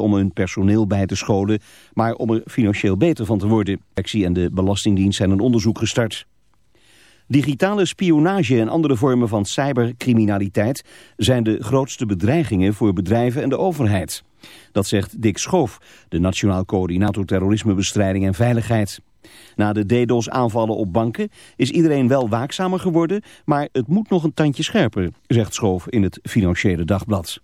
om hun personeel bij te scholen, maar om er financieel beter van te worden. Actie en de Belastingdienst zijn een onderzoek gestart. Digitale spionage en andere vormen van cybercriminaliteit zijn de grootste bedreigingen voor bedrijven en de overheid. Dat zegt Dick Schoof, de Nationaal Coördinator Terrorismebestrijding en Veiligheid. Na de DDoS-aanvallen op banken is iedereen wel waakzamer geworden, maar het moet nog een tandje scherper, zegt Schoof in het Financiële Dagblad.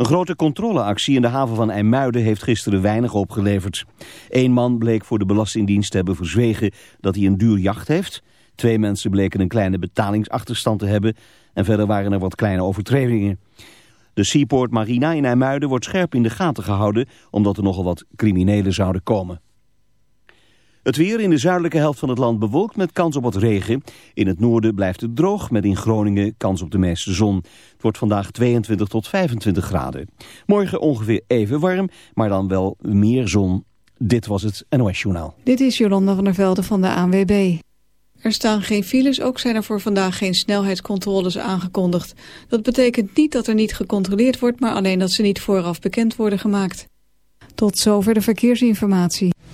Een grote controleactie in de haven van IJmuiden heeft gisteren weinig opgeleverd. Eén man bleek voor de Belastingdienst te hebben verzwegen dat hij een duur jacht heeft. Twee mensen bleken een kleine betalingsachterstand te hebben en verder waren er wat kleine overtredingen. De Seaport Marina in IJmuiden wordt scherp in de gaten gehouden omdat er nogal wat criminelen zouden komen. Het weer in de zuidelijke helft van het land bewolkt met kans op wat regen. In het noorden blijft het droog met in Groningen kans op de meeste zon. Het wordt vandaag 22 tot 25 graden. Morgen ongeveer even warm, maar dan wel meer zon. Dit was het NOS Journaal. Dit is Jolanda van der Velde van de ANWB. Er staan geen files, ook zijn er voor vandaag geen snelheidscontroles aangekondigd. Dat betekent niet dat er niet gecontroleerd wordt, maar alleen dat ze niet vooraf bekend worden gemaakt. Tot zover de verkeersinformatie.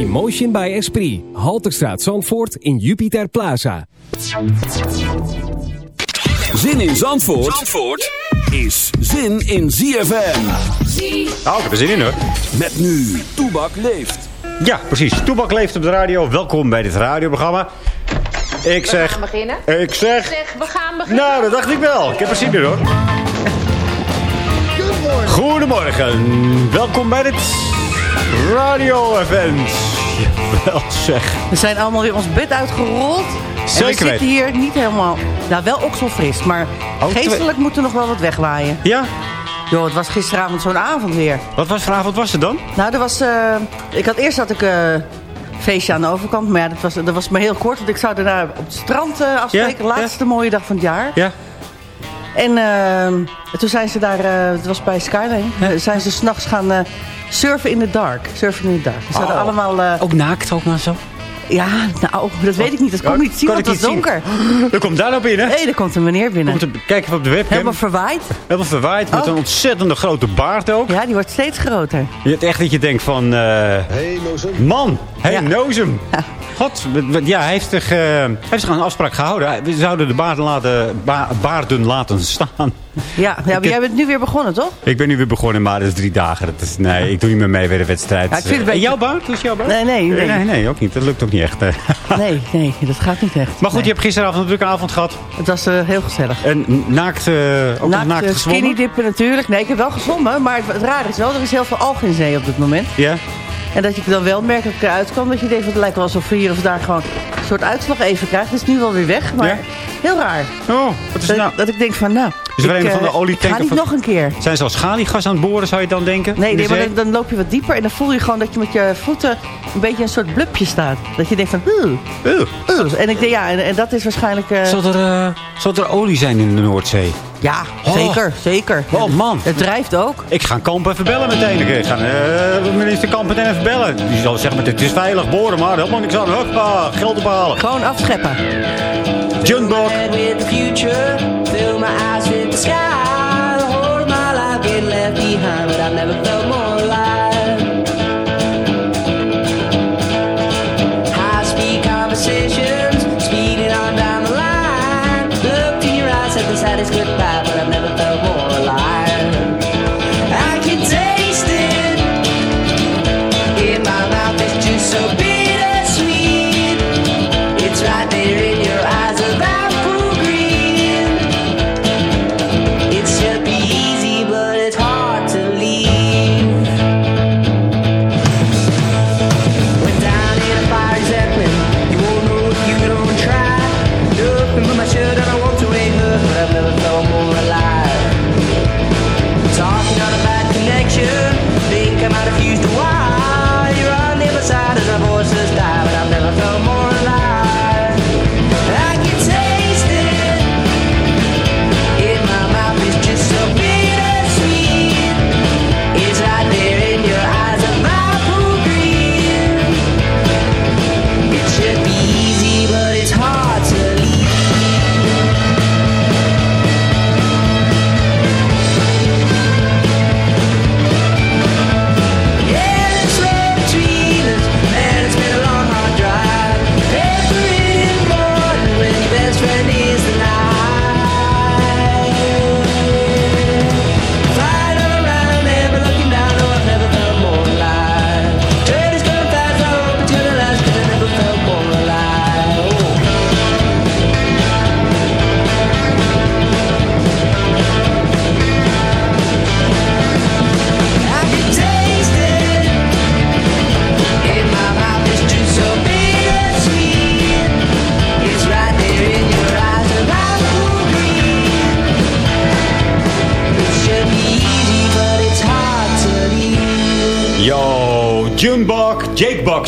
Emotion. By Esprit. Halterstraat Zandvoort in Jupiter Plaza. Zin in Zandvoort, Zandvoort is zin in ZFM. Nou, ik heb er zin in hoor. Met nu, Toebak leeft. Ja, precies. Toebak leeft op de radio. Welkom bij dit radioprogramma. Ik We zeg... gaan beginnen. Ik zeg... Zeg, we gaan beginnen. Nou, dat dacht ik wel. Ik heb er zin in hoor. Goedemorgen. Welkom bij dit radio-event. Wel zeg. We zijn allemaal weer ons bed uitgerold. en we Zeker zitten hier niet helemaal... Nou, wel okselfris, maar Oh, geestelijk moet er nog wel wat wegwaaien. Ja? Joh, het was gisteravond zo'n avond weer. Wat was vanavond was het dan? Nou, er was... eh, ik had eerst had ik een feestje aan de overkant. Maar ja, dat was, dat was maar heel kort. Want ik zou daarna op het strand eh, afspreken. Ja, Laatste mooie dag van het jaar. Ja. En eh, toen zijn ze daar... eh, het was bij Skyline. eh, zijn ze s'nachts gaan eh, surfen in the dark. Surfen in the dark. Ze hadden Oh. allemaal... eh, Ook naakt ook maar zo? Ja, nou, dat weet ik niet. Dat kon ik niet zien, want het was donker. Er komt daar nou binnen. Nee, er komt een meneer binnen. Komt er, kijk even op de webcam. Helemaal verwaaid. Helemaal verwaaid. Met Oh. een ontzettende grote baard ook. Ja, die wordt steeds groter. Je hebt echt dat je denkt van... eh, man, hey, Ja. Nozem. God, ja, hij heeft zich, eh, hij heeft zich aan een afspraak gehouden. We zouden de baarden laten, ba- baarden laten staan. Ja, ja maar jij bent nu weer begonnen, toch? Ik ben nu weer begonnen, maar dat is drie dagen. Dat is, nee, ik doe niet meer mee bij de wedstrijd. Ja, ik vind het een En beetje- jouw baard? Is jouw baard? Nee, nee, nee. nee, nee, ook niet. Dat lukt ook niet echt. Nee, nee, dat gaat niet echt. Maar goed, Nee. je hebt gisteravond een drukke avond gehad. Het was eh, heel gezellig. En naakt, eh ook Naakt, naakt gezwommen? skinny dippen natuurlijk. Nee, ik heb wel gezwommen, maar het, het raar is wel, er is heel veel alg in zee op dit moment. Ja? En dat je dan wel merkelijk uitkwam, dat je denkt, het lijkt wel alsof we hier of daar gewoon een soort uitslag even krijgt. Het is nu wel weer weg, maar Ja? heel raar. Oh, wat is Dat, nou? dat ik denk van, nou, Is ik, een van de eh, olietanken ik ga niet van- nog een keer. Zijn ze als schaliegas aan het boren, zou je dan denken? Nee, nee maar dan, dan loop je wat dieper en dan voel je gewoon dat je met je voeten een beetje een soort blubje staat. Dat je denkt van, "Oeh, Ugh. oeh." En ik denk, ja, en, en dat is waarschijnlijk... eh, Zal er, eh, zal er olie zijn in de Noordzee? ja, Oh. zeker, zeker. Oh man. Het drijft ook. Ik ga Kamp even bellen meteen. Ik ga eh, minister Kamp meteen even bellen. Die zal zeggen, het is veilig boren, maar helemaal niks aan. Hoppa, geld ophalen. Gewoon afscheppen. Junbok. Sky.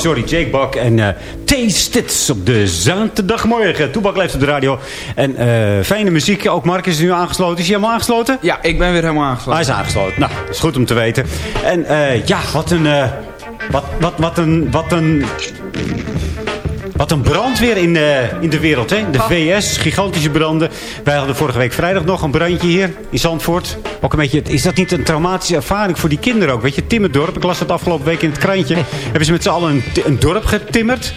Sorry, Jake Bok en eh Taste op de zaterdagmorgen. Toebak leeft op de radio. En eh, fijne muziek, ook Mark is nu aangesloten. Is hij helemaal aangesloten? Ja, ik ben weer helemaal aangesloten. Hij is aangesloten. Nou, dat is goed om te weten. En eh, ja, wat een, wat, wat, wat een, wat een, wat een brandweer in, eh, in de wereld. Hè? De VS, gigantische branden. Wij hadden vorige week vrijdag nog een brandje hier in Zandvoort. Ook een beetje, is dat niet een traumatische ervaring voor die kinderen ook? Weet je, Timmerdorp. Ik las dat afgelopen week in het krantje. Hebben ze met z'n allen een, een dorp getimmerd.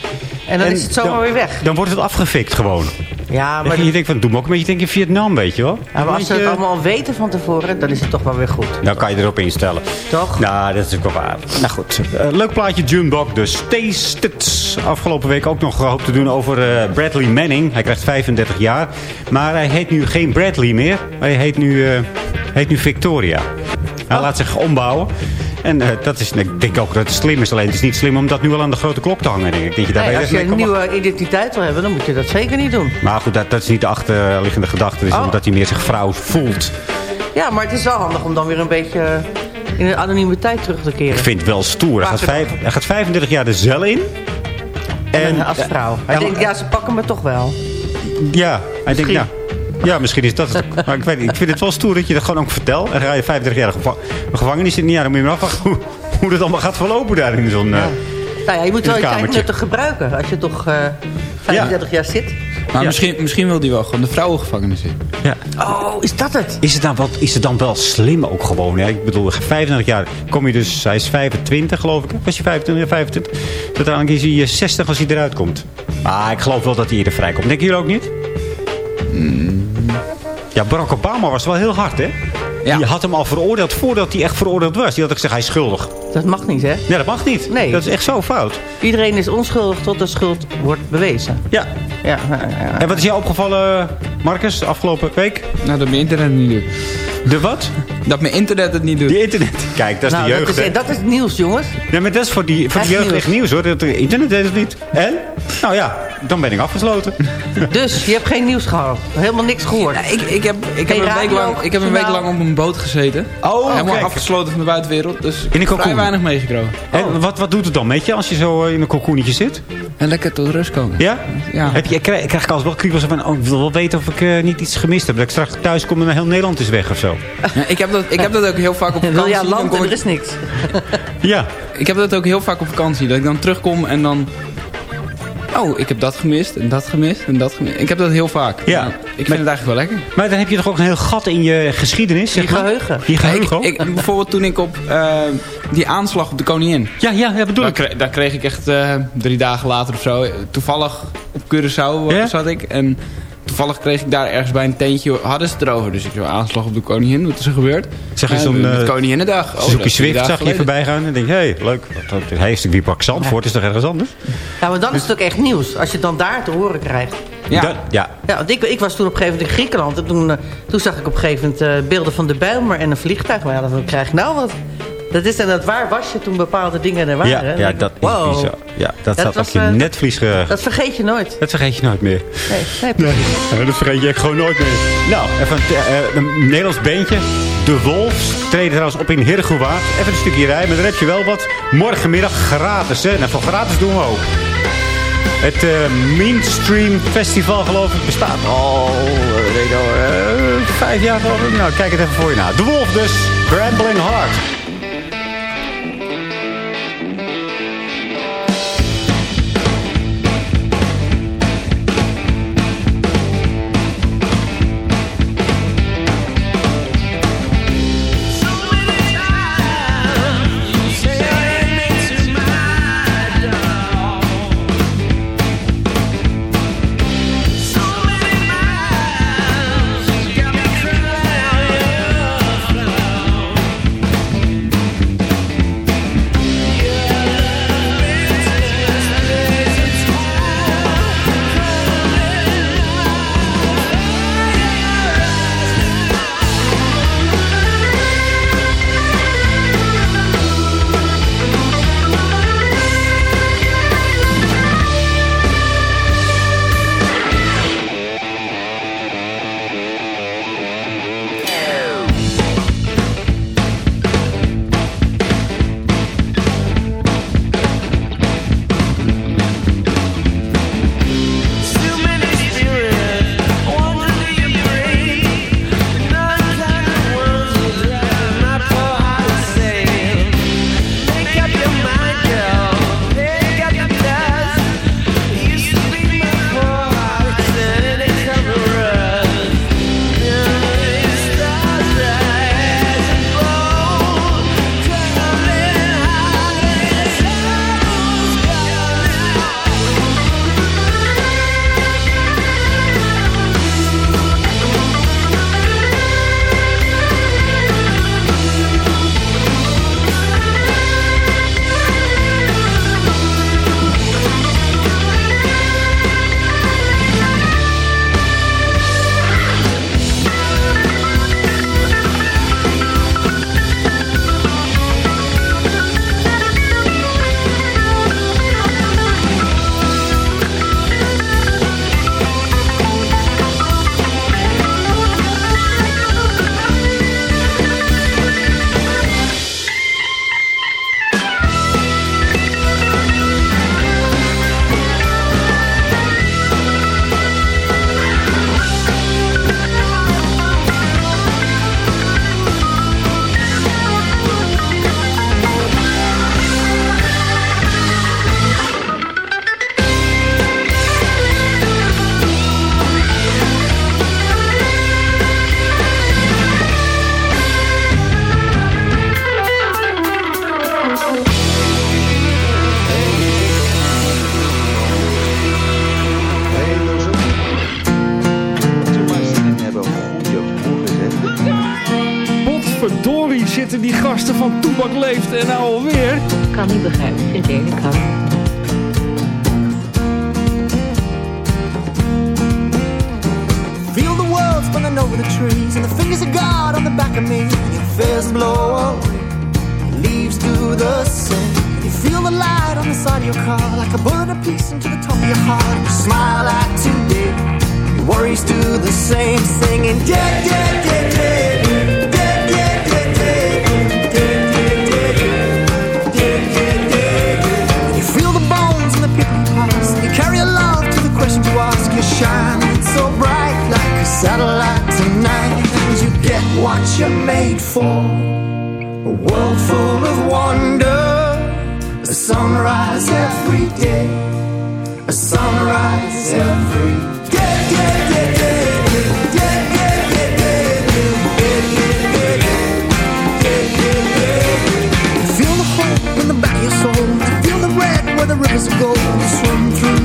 En dan is het zomaar weer weg. Dan wordt het afgefikt gewoon. Ja, maar, je denkt van, doe me ook een beetje denken in Vietnam, weet je wel. ja, maar als ze het allemaal weten van tevoren, dan is het toch wel weer goed. dan kan je erop instellen. Toch? Nou, dat is ook wel waar. Nou goed. Eh, leuk plaatje, Junebok. Dus Taste It. Afgelopen week ook nog gehoopt te doen over eh, Bradley Manning. Hij krijgt 35 jaar. Maar hij heet nu geen Bradley meer. Hij heet nu, eh, heet nu Victoria. Hij laat zich ombouwen. En eh, dat is, ik denk ook dat het slim is. Alleen het is niet slim om dat nu al aan de grote klok te hangen. Denk ik. Dat je Nee, als je een nieuwe identiteit wil hebben, dan moet je dat zeker niet doen. Maar goed, dat, dat is niet de achterliggende gedachte. Het is Oh. omdat hij meer zich vrouw voelt. Ja, maar het is wel handig om dan weer een beetje in de anonimiteit terug te keren. Ik vind het wel stoer. Hij gaat, vijf, hij gaat 35 jaar de cel in. En, als vrouw. Hij Ja, denkt, ja, ze pakken me toch wel. Ja, hij denkt, Misschien. Ja, misschien is dat het. Maar ik, weet, niet, ik vind het wel stoer dat je dat gewoon ook vertelt. En dan ga je 35 jaar geva- gevangenis in. Ja, dan moet je maar afwachten hoe, hoe dat allemaal gaat verlopen daar in zo'n... eh, Nou ja, je moet wel je tijd nuttig gebruiken als je toch eh 35 jaar zit. Maar Ja. misschien, misschien wil hij wel gewoon de vrouwengevangenis in. Ja. Oh, is dat het? Is het, dan wat, is het dan wel slim ook gewoon? Hè? Ik bedoel, 35 jaar kom je dus... Hij is 25 geloof ik. Was hij 25? Ja, 25. Uiteindelijk is hij 60 als hij eruit komt. Maar ik geloof wel dat hij eerder vrijkomt. Denken jullie ook niet? Ja, Barack Obama was wel heel hard, hè? Ja. Die had hem al veroordeeld voordat hij echt veroordeeld was. Die had gezegd, hij is schuldig. Dat mag niet, hè? Nee, dat mag niet. Nee. Dat is echt zo fout. Iedereen is onschuldig tot de schuld wordt bewezen. Ja. Ja, ja, ja. En wat is jou opgevallen, Marcus, de afgelopen week? Nou, dat mijn internet het niet doet. De wat? Dat mijn internet het niet doet. Die internet. Kijk, dat is nou, de jeugd, dat, is, dat is nieuws, jongens. Nee, maar dat is voor, die, voor de Echt jeugd nieuws. echt nieuws hoor. Het internet deed het niet. En? Nou ja, dan ben ik afgesloten. Dus, je hebt geen nieuws gehad. Helemaal niks gehoord. Ja, ik, ik heb, ik heb, een, week lang, ik heb een week lang op een boot gezeten. Oh, Helemaal kijk. afgesloten van de buitenwereld. Dus In een vrij weinig meegekregen. En wat, wat doet het dan met je als je zo eh, in een cocoonetje zit? En lekker tot rust komen. Ja? Ja. Heb je, krijg, krijg ik als wel kriebels van, oh, ik wil wel weten of ik eh, niet iets gemist heb. Dat ik straks thuis kom en heel Nederland is weg of zo. Ja, ik, heb dat, ik heb dat ook heel vaak op Wil vakantie. je aan Dan land en er is niks. Ja. ik heb dat ook heel vaak op vakantie. Dat ik dan terugkom en dan... Oh, ik heb dat gemist en dat gemist en dat gemist. Ik heb dat heel vaak. Ja. Ik vind Maar- het eigenlijk wel lekker. Maar dan heb je toch ook een heel gat in je geschiedenis, zeg Je maar? geheugen. Je geheugen ook? Ik, ik, bijvoorbeeld toen ik op eh, die aanslag op de koningin. ja, ja, ja, bedoel Daar, ik. kreeg, daar kreeg ik echt eh, drie dagen later of zo. Toevallig op Curaçao Ja? zat ik. En toevallig kreeg ik daar ergens bij een tentje. Hadden ze het erover. Dus ik zo aanslag op de koningin. Wat is er gebeurd? Zeg eens Ja, zo'n, eh, Koninginnedag. Oh, drie Swift zag je voorbij gaan en denk je, hé, hey, leuk. Hij is natuurlijk wie Pak Zandvoort, is toch ergens anders? Ja, maar dan is het ook echt nieuws. Als je het dan daar te horen krijgt. Ja. Ja. Ja, want ik, ik was toen op een gegeven moment in Griekenland. En toen, eh, toen zag ik op een gegeven moment eh, beelden van de Bijlmer en een vliegtuig. Maar ja, dan krijg ik nou wat. Dat is inderdaad waar was je toen bepaalde dingen er waren. Ja, ja, dat is wow. bizar. Ja, dat, was, op je eh, netvlies. Dat vergeet je nooit. Dat vergeet je nooit meer. Nee, nee, Nee, dat vergeet je echt gewoon nooit meer. Nou, even een, eh, een Nederlands beentje. De Wolfs treden trouwens op in Heergewaard. Even een stukje rijden, maar dan heb je wel wat. Morgenmiddag gratis, hè. Nou, van gratis doen we ook. Het eh Mainstream Festival, geloof ik, bestaat al eh, weet ik al, eh, vijf jaar, geloof ik. Nou, kijk het even voor je na. De Wolf dus, Grambling Heart. Gasten van Toebak leeft en nou alweer. Kan niet begrijpen, vind ik. Ik kan. Feel the world spinning over the trees and the fingers of God on the back of me. Your fears blow away, leaves do the same. You feel the light on the side of your car like a bullet apiece into the top of your heart. You smile at today, your worries do the same, singing dead, dead, dead, dead. Satellite tonight. And you get what you're made for. A world full of wonder. A sunrise every day. A sunrise every day. day, day, day. Day, day, day, day. Day, day, day, Feel the hope in the back of your soul. Feel the red where the rivers of gold swim through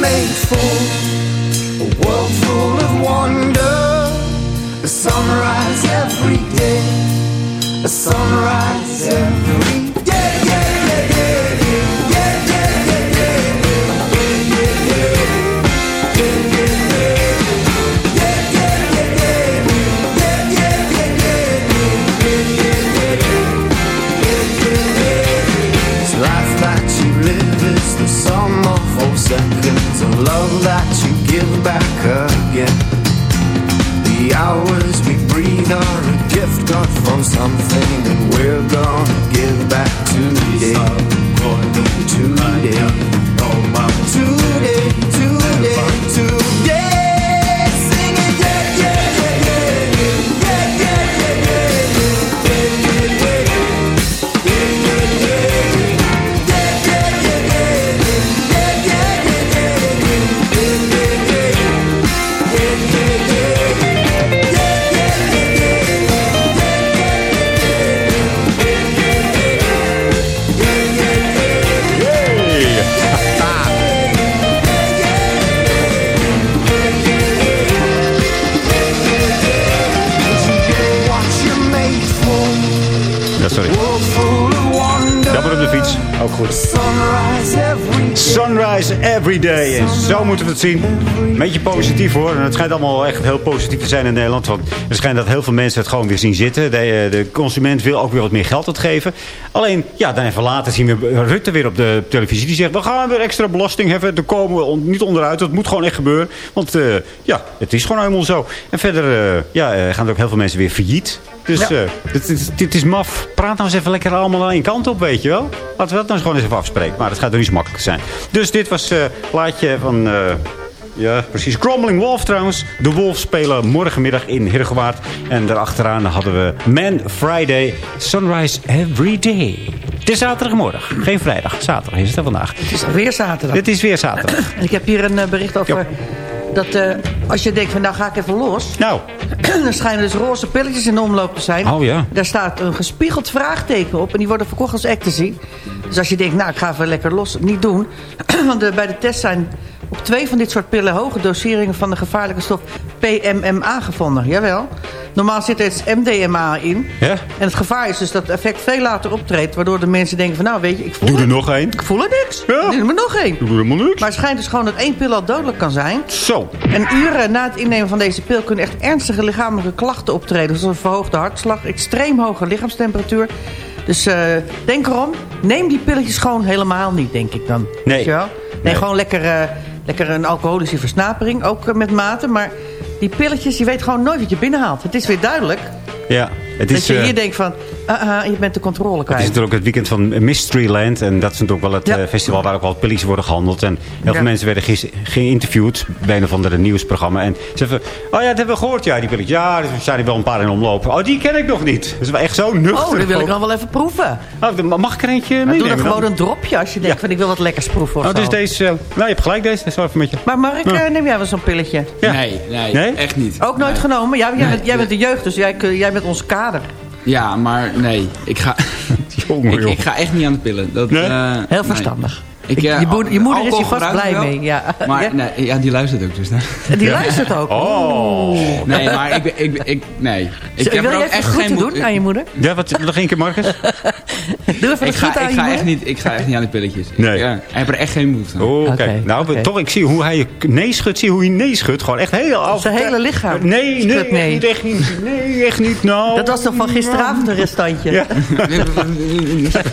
made for. A world full of wonder. A sunrise every day. A sunrise every something zien. Beetje positief hoor. En het schijnt allemaal echt heel positief te zijn in Nederland. Want het schijnt dat heel veel mensen het gewoon weer zien zitten. De, eh, de consument wil ook weer wat meer geld uitgeven. Alleen, ja, dan even later zien we Rutte weer op de televisie. Die zegt, we gaan weer extra belasting hebben. Daar komen we niet onderuit. Dat moet gewoon echt gebeuren. Want eh, ja, het is gewoon helemaal zo. En verder eh, ja, gaan er ook heel veel mensen weer failliet. Dus Ja. eh, dit, dit, dit is maf. Praat nou eens even lekker allemaal aan één kant op, weet je wel. Laten we dat nou eens gewoon eens even afspreken. Maar dat gaat er niet zo makkelijk zijn. Dus dit was eh, het plaatje van... eh, ja, precies. Grumbling Wolf trouwens. De Wolves spelen morgenmiddag in Heergewaard. En daarachteraan hadden we Man Friday. Sunrise Every Day. Het is zaterdagmorgen. Geen vrijdag. Zaterdag is het er vandaag. Het is alweer zaterdag. Dit is weer zaterdag. En ik heb hier een eh, bericht over... Dat eh, als je denkt van nou ga ik even los. Nou. dan schijnen dus roze pilletjes in de omloop te zijn. Oh ja. Daar staat een gespiegeld vraagteken op. En die worden verkocht als ecstasy. Dus als je denkt nou ik ga even lekker los. Niet doen. Want eh, bij de test zijn op twee van dit soort pillen hoge doseringen van de gevaarlijke stof PMMA gevonden. Jawel. Normaal zit er iets MDMA in. Ja? En het gevaar is dus dat het effect veel later optreedt. Waardoor de mensen denken van nou weet je, ik voel Doe er het. nog één. Ik voel er niks. Doe er maar nog één. Doe er helemaal niks. Maar het schijnt dus gewoon dat één pil al dodelijk kan zijn. Zo. En uren na het innemen van deze pil kunnen echt ernstige lichamelijke klachten optreden. Zoals een verhoogde hartslag, extreem hoge lichaamstemperatuur. Dus eh, denk erom, neem die pilletjes gewoon helemaal niet, denk ik dan. Nee. Weet je wel? Nee, Nee. gewoon lekker, eh, lekker een alcoholische versnapering, ook eh, met mate. Maar die pilletjes, je weet gewoon nooit wat je binnenhaalt. Het is weer duidelijk Ja. Het dat is, je eh, hier denkt van, ah, ah, je bent de controle Het is natuurlijk het weekend van Mysteryland. En dat is natuurlijk wel het Ja. eh, festival waar ook wel pilletjes worden gehandeld. En heel Ja. veel mensen werden ge- geïnterviewd bij een of andere nieuwsprogramma. En ze zeggen, oh ja, dat hebben we gehoord. Ja, die pilletjes. Ja, er zijn er wel een paar in omloop. Oh, die ken ik nog niet. Dat is wel echt zo nuchter. Oh, dat wil ik dan wel even proeven. Oh, mag ik er eentje Maar meenemen? doe dan gewoon dan? een dropje als je denkt van ik wil wat lekkers proeven of Oh, dus zo. deze... eh, nou, je hebt gelijk deze. Dat is wel even met je. Maar Mark, Ja. neem jij wel zo'n pilletje? Ja. Nee, nee, Nee? echt niet. Ook nooit Nee. genomen? Ja, jij, Nee. bent, jij bent de jeugd, dus jij, kun- jij bent onze kader. Ja, maar nee. Ik ga... Jongen, Ik, ga echt niet aan de pillen. Dat, Nee? eh, Heel nee. verstandig. Ik, eh, je, moeder, je moeder is hier vast blij wel. mee. Ja. Maar ja. nee, ja, die luistert ook dus. hè. Die luistert ook. Oh. Nee, maar ik, ben- ik, ik nee. Ik Wil heb er je ook echt geen doen aan je moeder? Ja, wat, nog één keer, Marcus? Doe even Ik een ga, aan ik, ga echt niet, ik ga echt niet aan de pilletjes. Nee. Ik, ja, ik heb er echt geen behoefte aan. Oh, Nou, toch, ik zie hoe hij je nee schudt. Zie hoe hij nee schudt. Gewoon echt heel af. Zijn hele lichaam Nee, nee, nee. Niet, echt niet. Nee, echt niet. Nou. Dat was toch van gisteravond een restantje? Ja.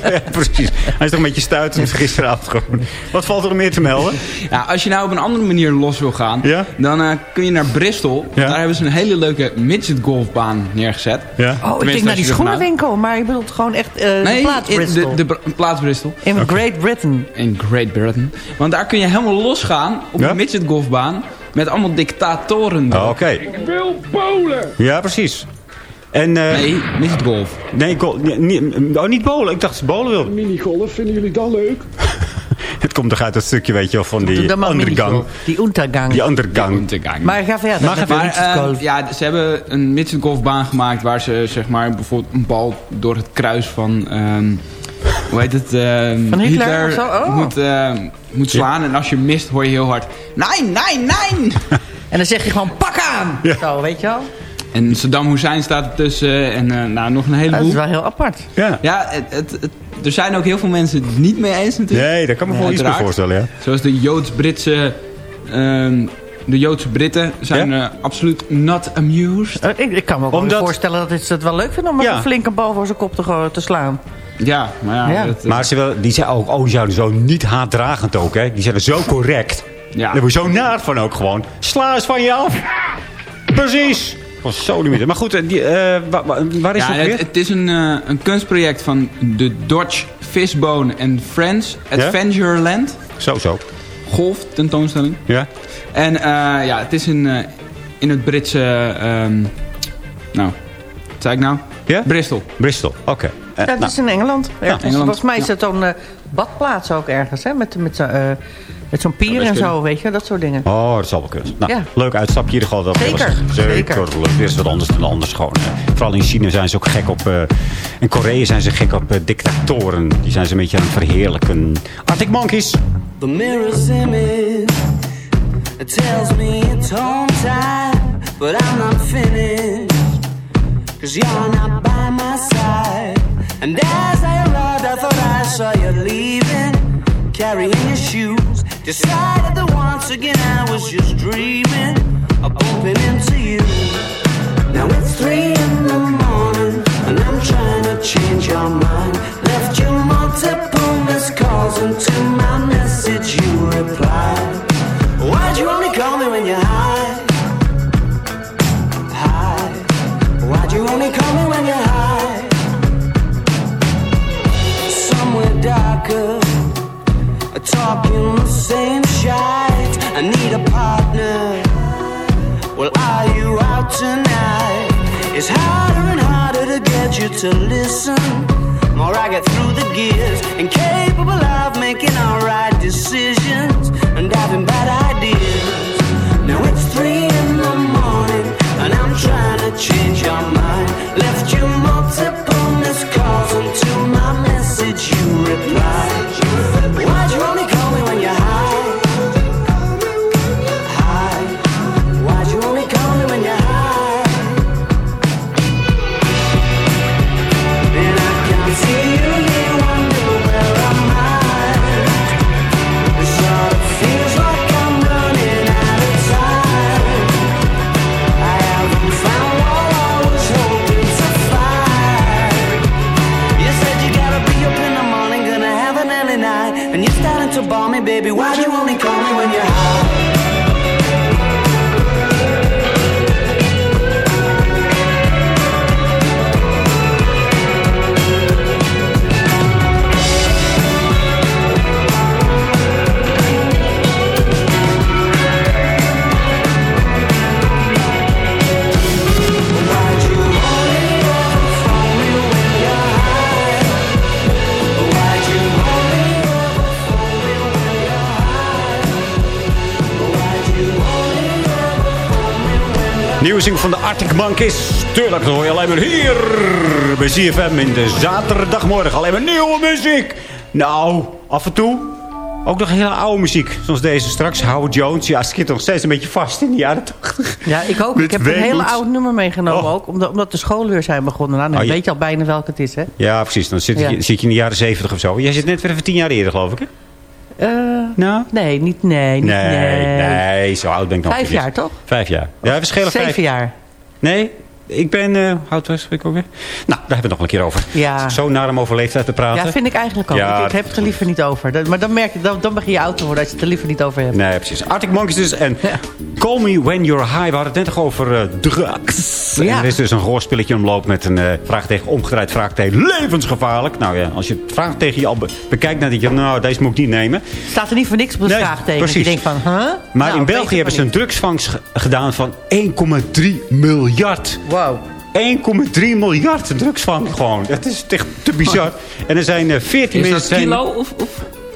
Ja, precies. Hij is toch een beetje stuitend gisteravond gewoon. Wat valt er meer te melden? Ja, als je nou op een andere manier los wil gaan, Ja? dan eh, kun je naar Bristol. Ja. Daar hebben ze een hele leuke midget golfbaan neergezet. Ja. Oh, ik Tenminste, denk naar die schoenenwinkel, maar je bedoelt gewoon echt eh, de Nee, plaats in Bristol. De, de, br- plaats Bristol. In Great Britain. In Great Britain. Want daar kun je helemaal losgaan op Ja? een midget golfbaan. Met allemaal dictatoren. Oh, Oké. Ik wil bowlen. Ja, precies. En, eh Nee, midget golf. nee, go- nee, niet- oh, niet bowlen. Ik dacht dat ze bowlen wil. Minigolf, vinden jullie dat leuk? Het komt toch uit dat stukje, weet je wel, van die undergang. Die untergang. Die undergang. Untergang. Maar ga verder. Maar ga met verder. de Maar eh, midgetgolf. ja, ze hebben een midget golfbaan gemaakt waar ze zeg maar bijvoorbeeld een bal door het kruis van ehm, hoe heet het? ehm, Van Hitler of zo? Oh. moet, ehm, moet slaan en als je mist hoor je heel hard nee, nee, nee. En dan zeg je gewoon pak aan. Zo, weet je wel. en Saddam Hussein staat ertussen en eh, nou nog een Dat heleboel. is wel heel apart. Ja. Ja, het, het, het- er zijn ook heel veel mensen het niet mee eens natuurlijk. Nee, daar kan ik me wel iets bij voorstellen, ja. Zoals de Joods-Britse... ehm, de Joodse Britten zijn Ja? eh, absoluut not amused. Eh, Ik, ik kan me ook wel Omdat- voorstellen dat ze het wel leuk vinden om Ja. een flinke bal voor zijn kop te, te slaan. Ja, maar ja... Ja. dat, eh, Maar ze wel, die zijn ook, oh, die zijn zo niet haatdragend ook, hè. Die zijn er zo correct. Ja. Daar je zo naar van ook gewoon. Sla eens van je af. Precies. Niet meer. Maar goed, eh, die, eh, wa- wa- waar is ja, het het, weer? het is een, eh, een kunstproject van de Dodge Fishbone and Friends Adventureland. Zo, zo. Golf tentoonstelling. Ja? En eh, ja, het is in, eh, in het Britse... ehm, nou, wat zei ik nou? Ja? Bristol. Bristol, oké. Ja, dat nou, is in Engeland. Ja, Engeland. Volgens mij is het dan eh, badplaats ook ergens. Hè? Met, met, eh, met zo'n pier en zo, weet je. Dat soort dingen. Oh, dat zal wel kunnen. Nou, Ja. leuk uitstapje hier gewoon. Dat Zeker, was- zeker. leuk. Dit is wat anders dan anders gewoon. Vooral in China zijn ze ook gek op... eh in Korea zijn ze gek op eh, dictatoren. Die zijn ze een beetje aan het verheerlijken. Arctic Monkeys. The mirror's image it tells me it's home time, but I'm not finished. Cause you're not by my side. And as I arrived, I thought I saw you leaving, carrying your shoes. Decided that once again I was just dreaming of bumping into you. Now it's three in the morning, and I'm trying to change your mind. Left you multiple missed calls, and to my message talking the same shite. I need a partner. Well, are you out tonight? It's harder and harder to get you to listen. More I get through the gears, incapable of making alright decisions and having bad ideas. Now it's three in the morning, and I'm trying to change your mind. Left you multiple missed calls, to my message you replied. And you're starting to bore me, baby Why'd you only call me when you're high? Nieuwe zing van de Arctic Monkeys. Tuurlijk, dat hoor je alleen maar hier bij CFM in de zaterdagmorgen. Alleen maar nieuwe muziek. Nou, af en toe ook nog hele oude muziek. Zoals deze straks, Howard Jones. Ja, zit nog steeds een beetje vast in de jaren 80. Ja, ik ook. Met Ik heb een hele Weemoed. oud nummer meegenomen Oh. ook. Omdat, omdat de scholen weer zijn begonnen. Nou, dan Oh, je- weet je al bijna welke het is, hè? Ja, precies. Dan zit, Ja. je, zit je in de jaren 70 of zo. Jij zit net weer even tien jaar eerder, geloof ik. hè? Eh, Nou? Nee, niet nee. Niet, Nee, nee, zo oud ben ik nog Vijf jaar, toch? Vijf jaar. Ja, we schelen Zeven vijf. jaar. Nee, ik ben... eh hoe oud was ik ook weer? Nou, daar hebben we het nog een keer over. Ja. Zo naar hem over leeftijd te praten. Ja, vind ik eigenlijk ook. Ja, ik, ik heb het er liever niet over. Dat- maar dan, merk je, dan, dan begin je oud te worden als je het er liever niet over hebt. Nee, precies. Arctic Monkeys dus. En Call Me When You're High. We hadden het net nog over eh, drugs. Ja. En er is dus een gehoorspelletje omloop met een eh vraagteken, omgedraaid vraagteken. Levensgevaarlijk. Nou ja, als je het vraagteken je al be- bekijkt, dan denk je, nou, deze moet ik niet nemen. Staat er niet voor niks op de Nee, vraagteken. precies. Je denkt van, huh? Maar Nou, in weet België hebben ze een drugsvangst ge- gedaan van 1,3 miljard. Wow. 1,3 miljard drugsvangst gewoon. Dat is echt te bizar. En er zijn eh, 14 Is mensen... dat zijn- kilo of, of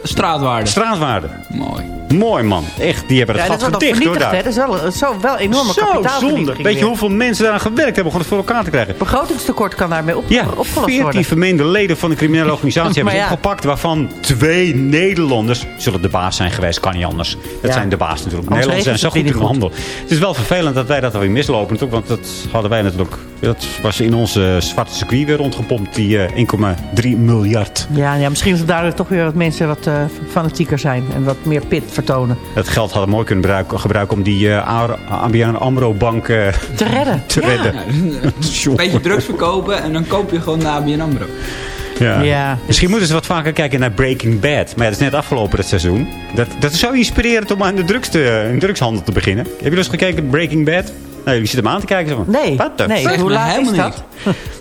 straatwaarde? Straatwaarde. Mooi. Mooi man. Echt, die hebben het Ja, dat gat gedicht hoor hè? daar. Dat is wel, zo, wel enorme Zo zonde. Weet je weer. hoeveel mensen daaraan gewerkt hebben om het voor elkaar te krijgen? begrotingstekort kan daarmee op, Ja, opgelost 14 worden. vermeende leden van de criminele organisatie hebben ze ja. opgepakt. Waarvan twee Nederlanders zullen de baas zijn geweest. Kan niet anders. Dat zijn de baas natuurlijk. Anders Nederlanders zijn zo goed in weer handel. Het is wel vervelend dat wij dat alweer mislopen natuurlijk. Want dat hadden wij natuurlijk... Dat was in onze zwarte circuit weer rondgepompt. Die eh, 1,3 miljard. Ja, ja, misschien is het daardoor toch weer wat mensen wat eh, fanatieker zijn. En wat meer pit vertonen. Dat geld hadden we mooi kunnen gebruiken, om die eh, ABN AMRO bank eh, Te redden. te redden. Een beetje drugs verkopen en dan koop je gewoon de ABN AMRO. Ja. Ja. Misschien moeten ze wat vaker kijken naar Breaking Bad. Maar ja, dat is net afgelopen dat seizoen. Dat, dat zou je inspireren om aan de, drugs te, een drugshandel te beginnen. Heb je dus gekeken Breaking Bad? Nou, jullie zitten hem aan te kijken. Zo. van, Nee, nee. fuck? Hoe laat is helemaal dat?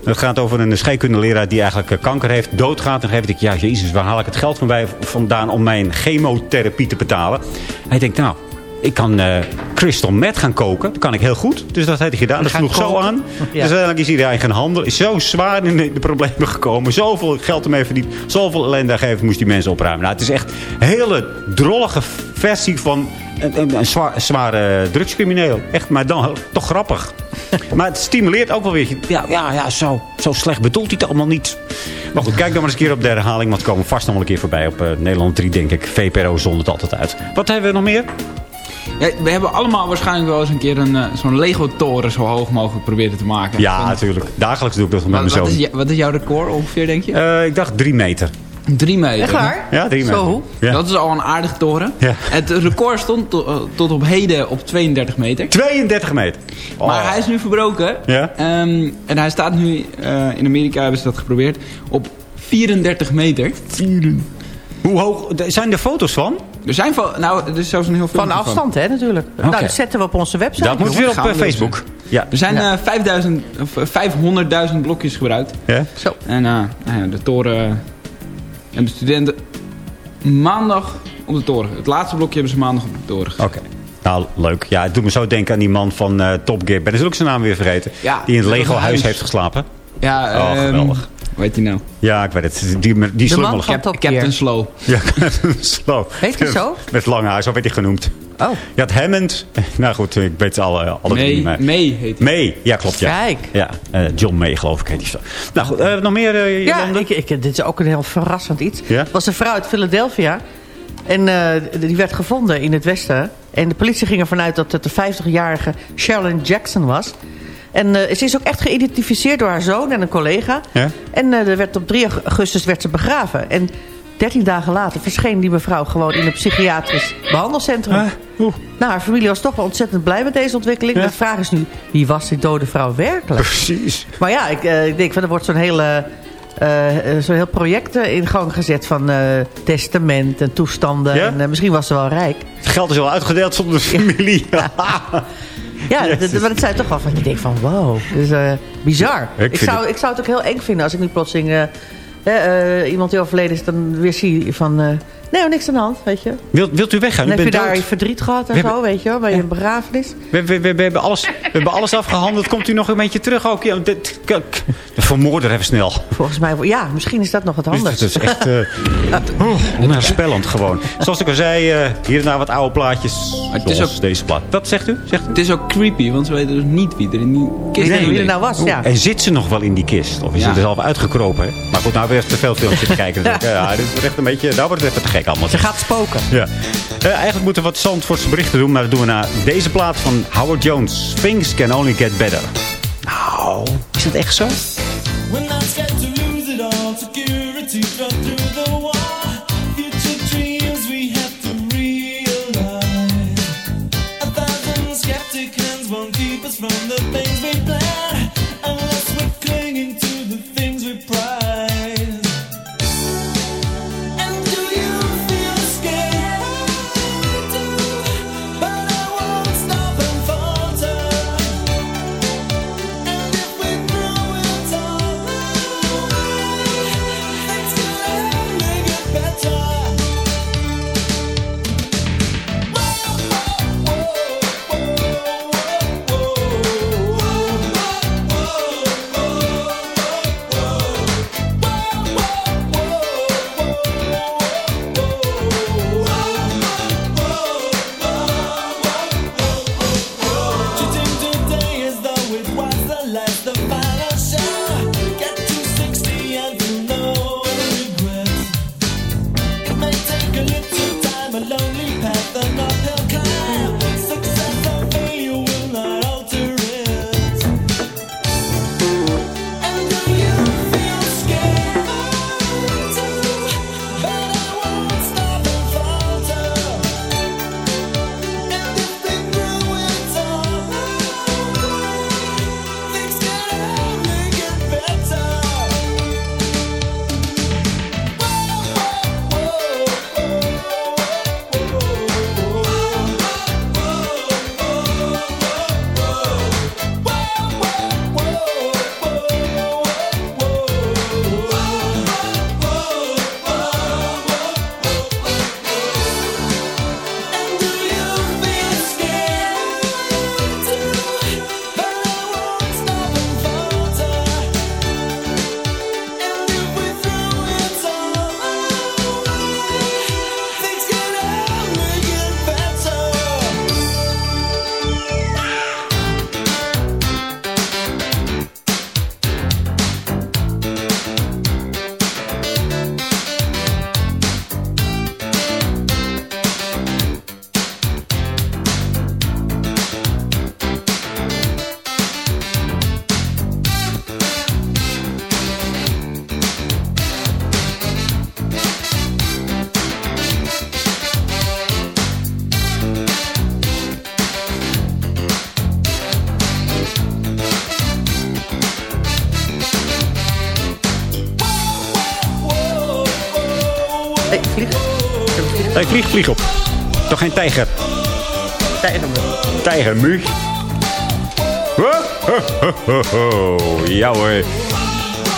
Het gaat over een scheikundeleraar die eigenlijk eh, kanker heeft, doodgaat. En dan denk ik, ja jezus, waar haal ik het geld van bij vandaan om mijn chemotherapie te betalen? Hij denkt, nou, ik kan eh, crystal meth gaan koken. Dat kan ik heel goed. Dus dat heeft hij gedaan. Dat Gaan sloeg zo aan. Ja. Dus uiteindelijk is hij de eigen handel. Is zo zwaar in de, problemen gekomen. Zoveel geld ermee verdiend. Zoveel ellende geven moest die mensen opruimen. Nou, het is echt een hele drollige versie van een, een, een zwaar, zware drugscrimineel. Echt, maar dan toch grappig. Maar het stimuleert ook wel weer. Ja, ja, ja zo, zo slecht bedoelt hij het allemaal niet. Maar goed, kijk dan maar eens een keer op de herhaling. Want we komen vast nog wel een keer voorbij op eh, Nederland 3, denk ik. VPRO zond het altijd uit. Wat hebben we nog meer? Ja, we hebben allemaal waarschijnlijk wel eens een keer een, eh, zo'n Lego-toren zo hoog mogelijk proberen te maken. Ja, natuurlijk. Dagelijks doe ik dat met mijn Wat, wat, is, jou- wat is jouw record ongeveer, denk je? Eh, ik dacht drie meter. Drie meter. Echt waar? Ja, drie meter. Zo? Ja. Dat is al een aardige toren. Ja. Het record stond to- eh, tot op heden op 32 meter. 32 meter. Oh. Maar hij is nu verbroken. Ja? Ehm, en hij staat nu, eh, in Amerika hebben ze dat geprobeerd, op 34 meter. Hoe hoog? Zijn er foto's van? Er zijn nou, er is zelfs een heel veel Van afstand, hè, natuurlijk. Nou, dat zetten we op onze website. Dat moet jongens, weer op we eh, dus Facebook. Ja. Er zijn Ja. eh, 5000, of, eh, 500.000 blokjes gebruikt. ja? Zo. En eh, nou ja, de toren en de studenten maandag op de toren. Het laatste blokje hebben ze maandag op de toren. Oké. Nou, leuk. Ja, het doet me zo denken aan die man van eh, Top Gear. Ben is ook zijn naam weer vergeten. Ja, die in het dat was Lego een huis huis. heeft geslapen. Ja, Oh, ehm, geweldig. Hoe heet die nou? Ja, ik weet het. Die, die man slummelig. van Cap- Top Gear. Captain Slow. Ja, slow. Heet hij zo? Met lange haar, zo werd hij genoemd. Oh, Je had Hammond. Nou goed, ik weet alle, alle niet meer. May heet die. May, ja klopt. Ja. Kijk. Ja, eh, John May geloof ik heet die zo. Nou goed, eh, nog meer uh, ja, ik, ik, dit is ook een heel verrassend iets. Ja? Er was een vrouw uit Philadelphia. En eh, die werd gevonden in het westen. En de politie ging ervan uit dat het de 50-jarige Sherilyn Jackson was. En eh, ze is ook echt geïdentificeerd door haar zoon en een collega. Ja? En eh, er werd op 3 augustus werd ze begraven. En 13 dagen later verscheen die mevrouw gewoon in een psychiatrisch behandelcentrum. Ah. Nou, haar familie was toch wel ontzettend blij met deze ontwikkeling. Ja. De vraag is nu, wie was die dode vrouw werkelijk? Precies. Maar ja, ik, eh, ik denk van er wordt zo'n hele... zo'n heel project in gang gezet van eh, testament en toestanden. Ja? En, misschien was ze wel rijk. Het geld is al uitgedeeld zonder de familie. Ja, D- maar het zijn toch wel van je denkt van wow, dat is eh, bizar. Ik zou, het- ik zou het ook heel eng vinden als ik nu plotseling eh, eh, iemand die overleden is, dan weer zie van Nee, niks aan de hand, weet je. Wilt, wilt u weggaan? En U heb je daar verdriet gehad en We zo, hebben- weet je wel, bij je begrafenis. We, we, we, we hebben alles, we hebben alles afgehandeld. Komt u nog een beetje terug ook? Ja, dit, de vermoorder even snel. Volgens mij, ja, misschien is dat nog het Dus handigste. het is echt eh oh, onheilspellend gewoon. Zoals ik al zei, eh, hier en daar wat oude plaatjes. het is deze plaat. Wat zegt u? Zegt u? Het is ook creepy, want ze weten dus niet wie er in die kist Nee, wie er nou was, ja. En zit ze nog wel in die kist? Of is Ja. ze er zelf uitgekropen? Hè? Maar goed, nou weer te veel filmpjes te kijken. Dus ja, dit is echt een beetje, nou wordt het even te gek allemaal. Ze gaat spoken. Ja. Eh, eigenlijk moeten we wat Zandvoortse berichten doen. Maar dat doen we na deze plaat van Howard Jones. Things can only get better. Nou, is dat echt zo? Tijger? Ho, ho. Ja hoor.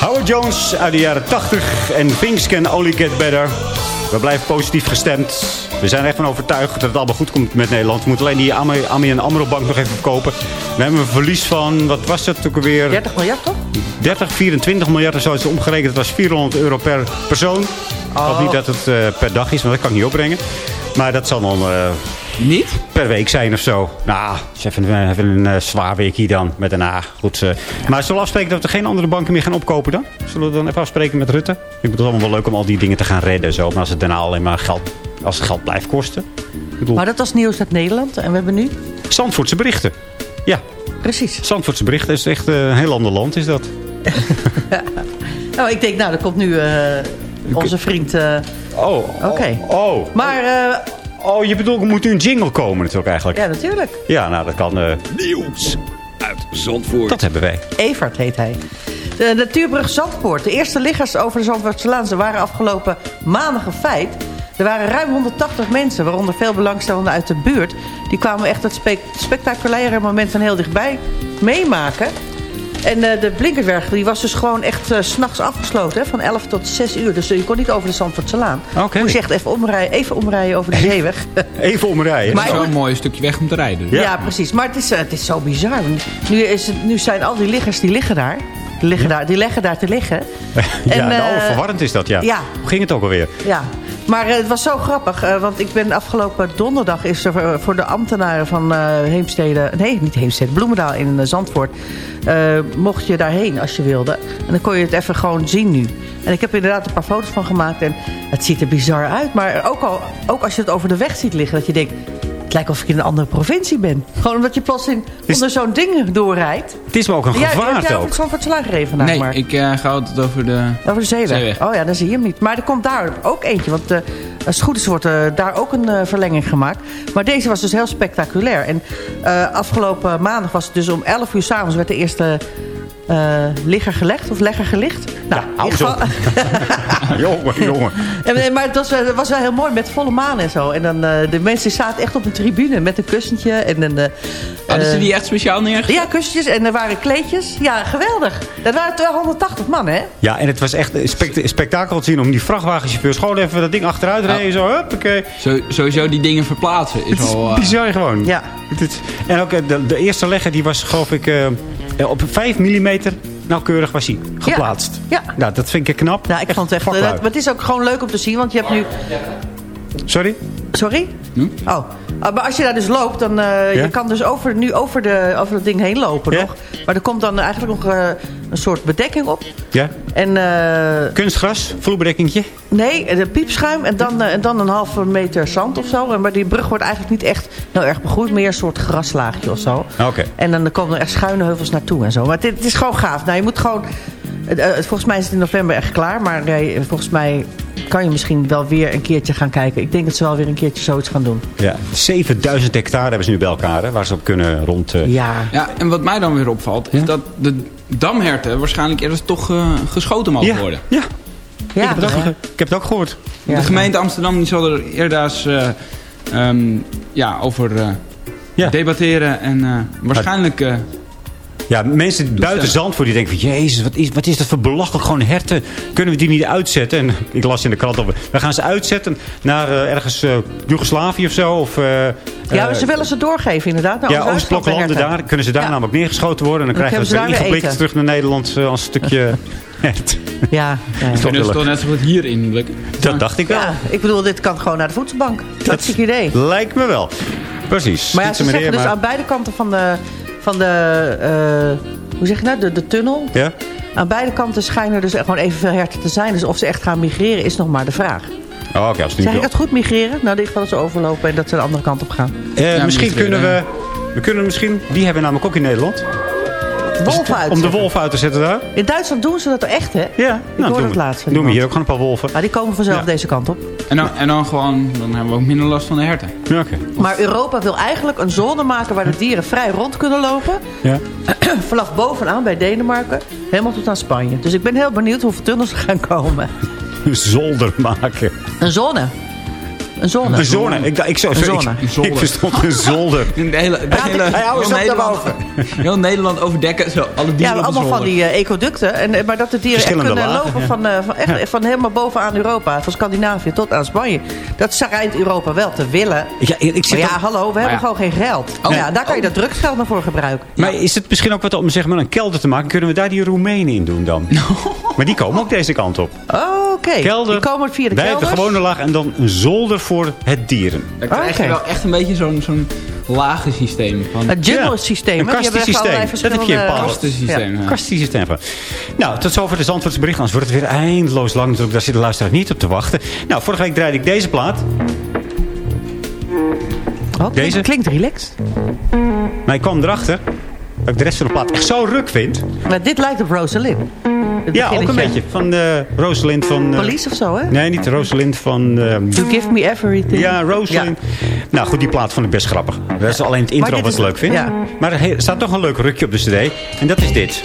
Howard Jones uit de jaren 80 en Things Can Only Get Better. We blijven positief gestemd. We zijn er echt van overtuigd dat het allemaal goed komt met Nederland. We moeten alleen die Ami Ami en Amro Bank nog even verkopen. We hebben een verlies van, wat was dat ook alweer? 30 miljard toch? 30, 24 miljard of zo is het omgerekend. Het was 400 euro per persoon. Ik geloof Oh. niet dat het eh, per dag is, want dat kan ik niet opbrengen. Maar dat zal dan eh, Niet? per week zijn of zo. Nou, is even, een- even een eh, zwaar week hier dan. Met een A. Goed, eh. maar zullen we afspreken dat we geen andere banken meer gaan opkopen dan? Zullen we dan even afspreken met Rutte? Ik vind het allemaal wel leuk om al die dingen te gaan redden en zo. Maar als het daarna alleen maar geld, als het geld blijft kosten. Ik bedoel, Maar dat was nieuws uit Nederland. En we hebben nu... Zandvoortse berichten. Ja. Precies. Zandvoortse berichten is echt eh, een heel ander land is dat. Nou, ik denk, nou, er komt nu eh, onze vriend... Oh, Oké. Oh. Maar, eh, Oh, je bedoelt, er moet nu een jingle komen natuurlijk eigenlijk. ja, natuurlijk. Ja, nou, dat kan... eh, Nieuws uit Zandvoort. dat hebben wij. Evert heet hij. De natuurbrug Zandpoort. De eerste liggers over de Zandvoortselaan. Ze waren afgelopen maandag een feit. Er waren ruim 180 mensen, waaronder veel belangstellenden uit de buurt. Die kwamen echt het spe spectaculaire moment van heel dichtbij meemaken. En eh, de Blinkerweg die was dus gewoon echt eh, s s'nachts afgesloten. Hè, van 11 tot 6 uur. Dus eh, je kon niet over de Zandvoortse Laan. Oké. Moest je echt even omrijden, even omrijden over de zeeweg. Even omrijden. Maar Maar het is wel ik een mooi stukje weg om te rijden. Ja, precies. Maar het is, het is zo bizar. Nu, is het, nu zijn al die liggers, die liggen daar. Die, liggen daar, die leggen daar te liggen. ja, En, nou, verwarrend is dat, ja. ja. Hoe ging het ook alweer? Ja, maar eh, het was zo grappig. eh, want ik ben afgelopen donderdag is er eh, voor de ambtenaren van Heemstede... Nee, niet Heemstede, Bloemendaal in Zandvoort. mocht je daarheen als je wilde. En dan kon je het even gewoon zien nu. En ik heb er inderdaad een paar foto's van gemaakt. En het ziet er bizar uit. Maar ook, al, ook als je het over de weg ziet liggen, dat je denkt... Het lijkt of ik in een andere provincie ben. Gewoon omdat je plotseling onder zo'n ding doorrijdt. Het is me ook een Ja, gevaar heb jij over ook. het Zandvoortselaan gereden vandaag? Nee, maar? ik eh, ga altijd over de... Over de zeeweg. Zeeweg. Oh ja, dan zie je hem niet. Maar er komt daar ook eentje. Want eh, als het goed is wordt eh, daar ook een eh, verlenging gemaakt. Maar deze was dus heel spectaculair. En eh, afgelopen maandag was het dus om 11 uur s'avonds... werd de eerste eh, ligger gelegd of legger gelicht. Nou, geval- jongen, jongen. En, maar het was, het was wel heel mooi met volle maan en zo. En dan, eh, de mensen zaten echt op een tribune met een kussentje. En een, eh, Hadden ze die echt speciaal neergezet? Ja, kussentjes en er waren kleedjes. Ja, geweldig. Dat waren 280 man, hè? Ja, en het was echt een spect- spektakel te zien om die vrachtwagenchauffeurs gewoon even dat ding achteruit reden. Zo, huppakee. Zo, sowieso die dingen verplaatsen is al... eh, Bizar gewoon. Ja. En ook eh, de, de eerste legger die was geloof ik eh, op 5 mm nauwkeurig was hij geplaatst. Ja. Nou, dat vind ik knap. Nou, ik vond het echt... dat- maar het is ook gewoon leuk om te zien, want je hebt nu... Sorry? Sorry? Hm? Oh. Ah, maar als je daar dus loopt, dan Ja? je kan dus over, nu over, de, over dat ding heen lopen nog. Maar er komt dan eigenlijk nog eh, een soort bedekking op. Ja. En eh, Kunstgras, vloerbedekkingje. nee, de piepschuim en dan, en dan een halve meter zand of zo. Maar die brug wordt eigenlijk niet echt heel erg begroeid. Meer een soort graslaagje of zo. Oké. En dan komen er echt schuine heuvels naartoe en zo. Maar het, het is gewoon gaaf. Nou, je moet gewoon... eh, volgens mij is het in november echt klaar. Maar eh, volgens mij kan je misschien wel weer een keertje gaan kijken. Ik denk dat ze wel weer een keertje zoiets gaan doen. Ja. 7000 hectare hebben ze nu bij elkaar, hè, waar ze op kunnen rond... eh, Ja. Ja, en wat mij dan weer opvalt, is dat de damherten waarschijnlijk eerst toch eh, geschoten mogen Ja. worden. Ja. Ja, ik, heb het ook, ja. ge- ik heb het ook gehoord. Ja. De gemeente Amsterdam die zal er eerder eens eh, ehm, ja, over eh, Ja. debatteren. En eh, waarschijnlijk... Ja, mensen buiten Toestemmen. Zandvoort die denken van... Jezus, wat is, wat is dat voor belachelijk? Gewoon herten. Kunnen we die niet uitzetten? En ik las in de krant over. We gaan ze uitzetten naar eh, ergens eh Joegoslavië of zo. Of, eh, Ja, ze willen ze doorgeven inderdaad. naar ja, Oostbloklanden daar. Kunnen ze daar Ja. namelijk neergeschoten worden. En dan Dan krijgen we ze ze ingeblikt eten. terug naar Nederland als een stukje hert. Ja, ja. Toch kunnen ze toch net zo goed hier inblikken. Dat dacht ik wel. ja, ik bedoel, dit kan gewoon naar de voedselbank. Hartstikke idee. Lijkt me wel. Precies. Maar ja, ze zeggen dus maar- aan beide kanten van de... Van de eh, hoe zeg je nou? De, de tunnel. Ja? Aan beide kanten schijnen er dus gewoon evenveel herten te zijn. Dus of ze echt gaan migreren is nog maar de vraag. Oh, oké. als het Zeg ik dat goed, migreren? Nou, geval dat ze overlopen en dat ze de andere kant op gaan. Eh, misschien migreren, kunnen we... We kunnen misschien... Die hebben we namelijk ook in Nederland. Wolven uit. Om de wolven uit te zetten daar. In Duitsland doen ze dat echt, hè? Ja, Ik nou, hoorde doen het we. laatst van Doen we iemand. hier ook gewoon een paar wolven. Maar die komen vanzelf Ja. deze kant op. En dan, en dan gewoon, dan hebben we ook minder last van de herten. Ja, oké. Maar Europa wil eigenlijk een zone maken waar de dieren vrij rond kunnen lopen. Ja. Vanaf bovenaan bij Denemarken, helemaal tot aan Spanje. Dus ik ben heel benieuwd hoeveel tunnels er gaan komen. Een zolder maken. Een zone. Een zone. Een zone. Ik, ik, zou, Een ik, zone. ik, zolder. verstond een zolder. De hele, de Ja, hele, hey, hou eens heel, Nederland, heel Nederland overdekken. Zo, alle dieren Ja, allemaal van die eh, ecoducten. En, eh, maar dat de dieren echt kunnen lagen, lopen ja. van, eh, van, echt, van helemaal bovenaan Europa. Van Scandinavië tot aan Spanje. Dat schijnt Europa wel te willen. Ja, ik Maar zit ja, ook- hallo, we hebben ja. gewoon geen geld. Oh. ja, daar kan je dat drugsgeld naar voor gebruiken. Maar is het misschien ook wat om zeg maar, een kelder te maken? Kunnen we daar die Roemenen in doen dan? Maar die komen ook deze kant op. Oh, Oké, Kelder. die komen via de Wij hebben de gewone laag en dan een zolder voor het dieren. Dan krijg je wel echt een beetje zo'n zo'n lage systeem. Van, Het jungle systeem. Een kastensysteem. Dat heb je in verschillende- Paal. kastensysteem. ja. Kastensysteem. van. Nou, tot zover de Zandvoortse bericht. Anders wordt het weer eindeloos lang. Daar zit de luisteraar niet op te wachten. Nou, vorige week draaide ik deze plaat. Oh, Deze? Klinkt relaxed. Maar ik kwam erachter dat ik de rest van de plaat echt zo ruk vind. Maar dit lijkt op Rosalind. Het Ja, ook een beetje. Van uh, Rosalind van... eh, Police of zo, hè? Nee, niet Rosalind van... You give me everything. Ja, Rosalind. Nou goed, die plaat vond ik best grappig. Dat is alleen het intro wat ik leuk vind. ja. Maar er staat toch een leuk rukje op de cd. En dat is dit.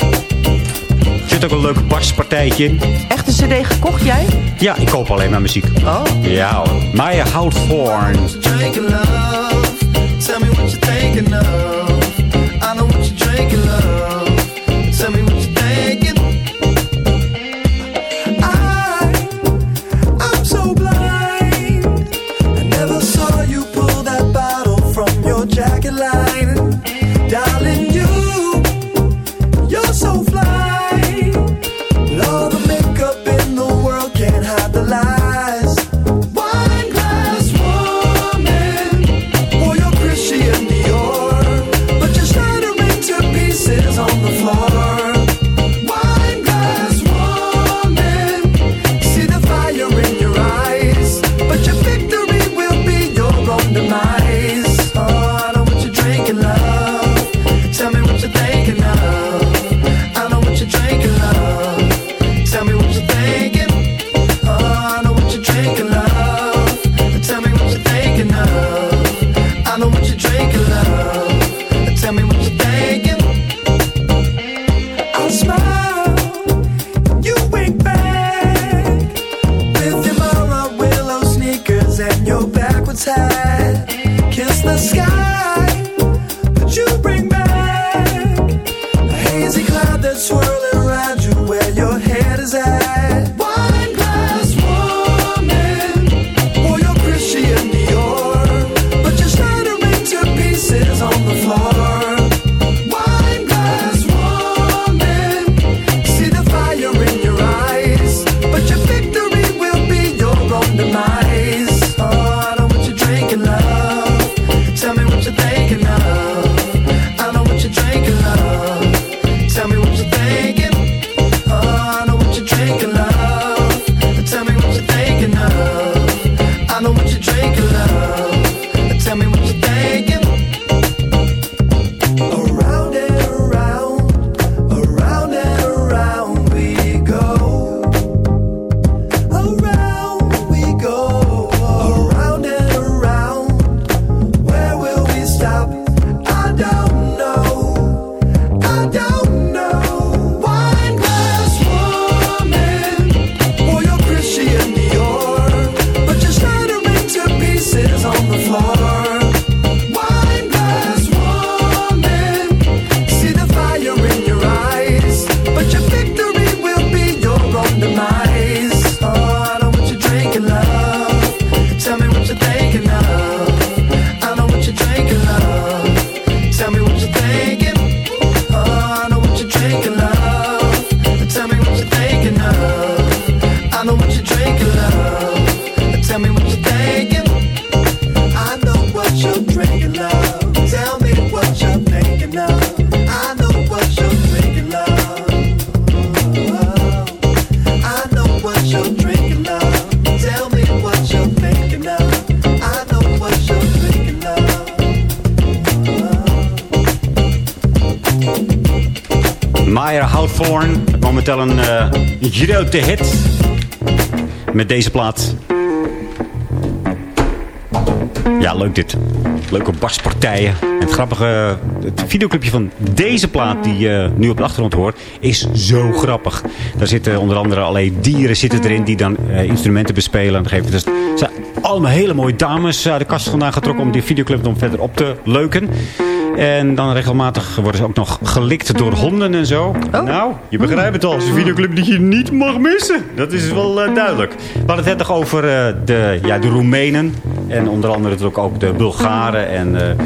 Er zit ook een leuk baspartijtje in. Echt een cd gekocht, jij? Ja, ik koop alleen maar muziek. Oh. Ja hoor. Maya love. Tell me what you're thinking of. I know what you're drinking grote hit. Met deze plaat. Ja, leuk dit. Leuke baspartijen. En het grappige, het videoclipje van deze plaat die je nu op de achtergrond hoort, is zo grappig. Daar zitten onder andere allerlei dieren zitten erin die dan eh, instrumenten bespelen. En. Dus zijn allemaal hele mooie dames uit de kast vandaan getrokken om die videoclip dan verder op te leuken. En dan regelmatig worden ze ook nog gelikt door honden en zo. Nou, je begrijpt het al. Het is een videoclip die je niet mag missen. Dat is wel eh, duidelijk. We hadden het net nog over eh, de, ja, de Roemenen. En onder andere natuurlijk ook de Bulgaren. En eh,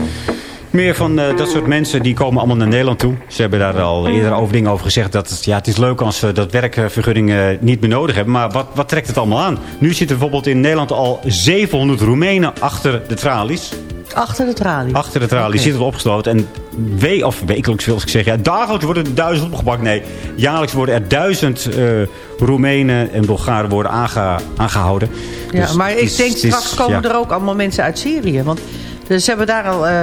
meer van dat soort mensen die komen allemaal naar Nederland toe. Ze hebben daar al eerder over dingen over gezegd. Dat het, ja, het is leuk als we dat werkvergunning eh, niet meer nodig hebben. Maar wat, wat trekt het allemaal aan? Nu zitten bijvoorbeeld in Nederland al 700 Roemenen achter de tralies. Achter de tralie. Achter de tralie zitten we opgesloten. En we, of wekelijks wil ik zeggen. Ja, dagelijks worden er duizend opgepakt. Nee, jaarlijks worden er duizend eh Roemenen en Bulgaren worden aange- aangehouden. Ja, Dus maar ik is- denk is- straks komen ja. er ook allemaal mensen uit Syrië. Want ze hebben daar al... eh,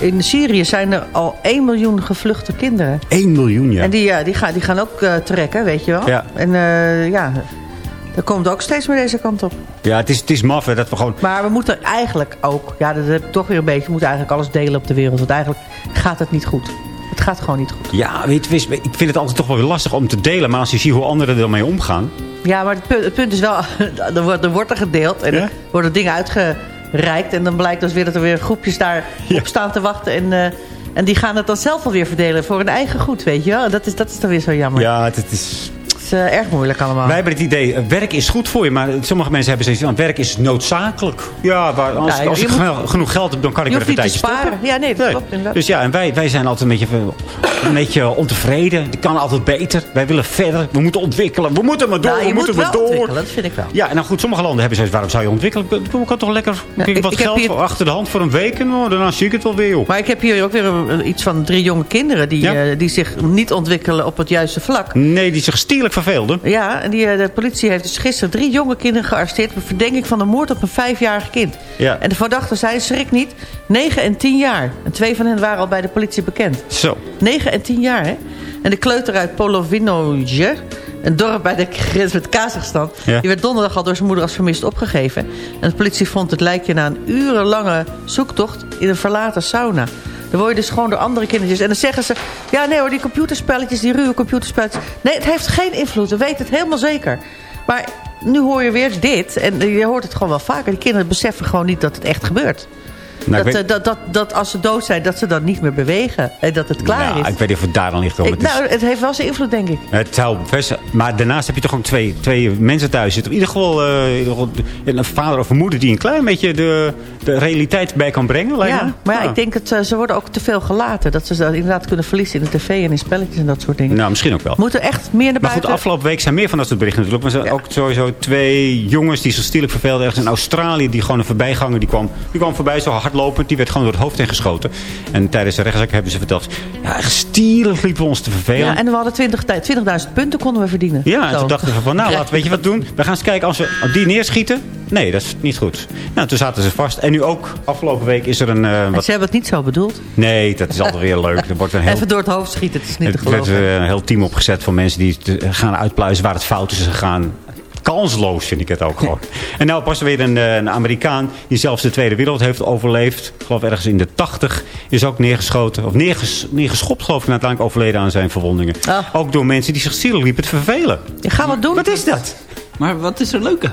in Syrië zijn er al 1 miljoen gevluchte kinderen. 1 miljoen, ja. En die, ja, die, gaan, die gaan ook trekken, weet je wel. Ja. En ja, er komt ook steeds meer deze kant op. Ja, het is, het is maf hè, dat we gewoon... Maar we moeten eigenlijk ook... Ja, dat heb ik toch weer een beetje... We moeten eigenlijk alles delen op de wereld. Want eigenlijk gaat het niet goed. Het gaat gewoon niet goed. Ja, weet je, ik vind het altijd toch wel weer lastig om te delen. Maar als je ziet hoe anderen ermee omgaan... Ja, maar het punt, het punt is wel... er, wordt, er wordt er gedeeld. En er worden dingen uitgereikt. En dan blijkt dus weer dat er weer groepjes daar op staan te wachten. En, eh, en die gaan het dan zelf alweer verdelen voor hun eigen goed, weet je wel. Dat is, dat is dan weer zo jammer. Ja, het, het is... Het is eh, erg moeilijk allemaal. Wij hebben het idee, eh, werk is goed voor je. Maar sommige mensen hebben zoiets van, werk is noodzakelijk. Ja, maar als, Ja, als ik moet- genoeg geld heb, dan kan ik er even een tijdje stoppen. sparen. Ja, nee, dat klopt inderdaad. Dus ja, en wij, wij zijn altijd een beetje, een beetje ontevreden. Het kan altijd beter. Wij willen verder. We moeten ontwikkelen. We moeten maar door. Je we moet moeten maar door. ontwikkelen, dat vind ik wel. Ja, en nou goed, sommige landen hebben zoiets. Waarom zou je ontwikkelen? Ik kan toch lekker kijk, ik- wat ik geld hier- voor achter de hand voor een week. En oh, daarna zie ik het wel weer, joh. Maar ik heb hier ook weer een- iets van drie jonge kinderen... Die, eh, die zich niet ontwikkelen op het juiste vlak. Nee, die zich stierlijk Ja, en die, eh, de politie heeft dus gisteren drie jonge kinderen gearresteerd... met verdenking van de moord op een vijfjarig kind. Ja. En de verdachten zijn, schrik niet, 9 en 10 jaar. En twee van hen waren al bij de politie bekend. Zo. 9 en 10 jaar, hè? En de kleuter uit Polovinoje, een dorp bij de grens met Kazachstan... Ja. die werd donderdag al door zijn moeder als vermist opgegeven. En de politie vond het lijkje na een urenlange zoektocht... in een verlaten sauna. Dan word je dus gewoon door andere kindertjes. En dan zeggen ze... Ja, nee hoor, die computerspelletjes, die ruwe computerspelletjes... Nee, het heeft geen invloed. We weten het helemaal zeker. Maar nu hoor je weer dit. En je hoort het gewoon wel vaker. Die kinderen beseffen gewoon niet dat het echt gebeurt. Nou, dat, eh, dat, dat, dat als ze dood zijn, dat ze dan niet meer bewegen. En dat het klaar is. ik weet niet of het daar dan ligt. Om. Ik- Het is- nou, het heeft wel zijn invloed, denk ik. Het zou best, maar daarnaast heb je toch ook twee, twee mensen thuis zitten. In ieder geval, eh, in ieder geval een vader of een moeder die een klein beetje de, de realiteit bij kan brengen. lijkt me. Ja, maar ja, ik denk dat eh, ze worden ook te veel gelaten. Dat ze dat inderdaad kunnen verliezen in de tv en in spelletjes en dat soort dingen. Nou, misschien ook wel. Moeten echt meer naar Maar goed, buiten. de afgelopen week zijn meer van dat soort berichten natuurlijk. Maar er zijn ook sowieso twee jongens die zich stierlijk verveelden ergens in Australië. Die gewoon een voorbijganger, die kwam, die kwam voorbij zo hardlopend. Die werd gewoon door het hoofd heen geschoten. En tijdens de rechtszaak hebben ze verteld. Ja, stierlijk liepen we ons te vervelen. Ja, en we hadden 20 20.000 punten konden we verdienen. Ja, en toen dachten we van, nou, laten, weet je wat doen? We gaan eens kijken, als we die neerschieten... Nee, dat is niet goed. Nou, toen zaten ze vast. En nu ook, afgelopen week is er een... eh, wat... ze hebben het niet zo bedoeld. Nee, dat is altijd weer leuk. Er wordt een heel, Even door het hoofd schieten, het is niet te er werd geloven. een heel team opgezet van mensen die gaan uitpluizen waar het fout is gegaan. Kansloos vind ik het ook gewoon. En nou pas weer een, eh, een Amerikaan die zelfs de Tweede Wereld heeft overleefd. Ik geloof ergens in de 80 is ook neergeschoten. Of neerges, neergeschopt geloof ik. En uiteindelijk overleden aan zijn verwondingen. Ook door mensen die zich zielig liepen te vervelen. Je gaat wat doen. Wat is dat? Maar wat is er leuke?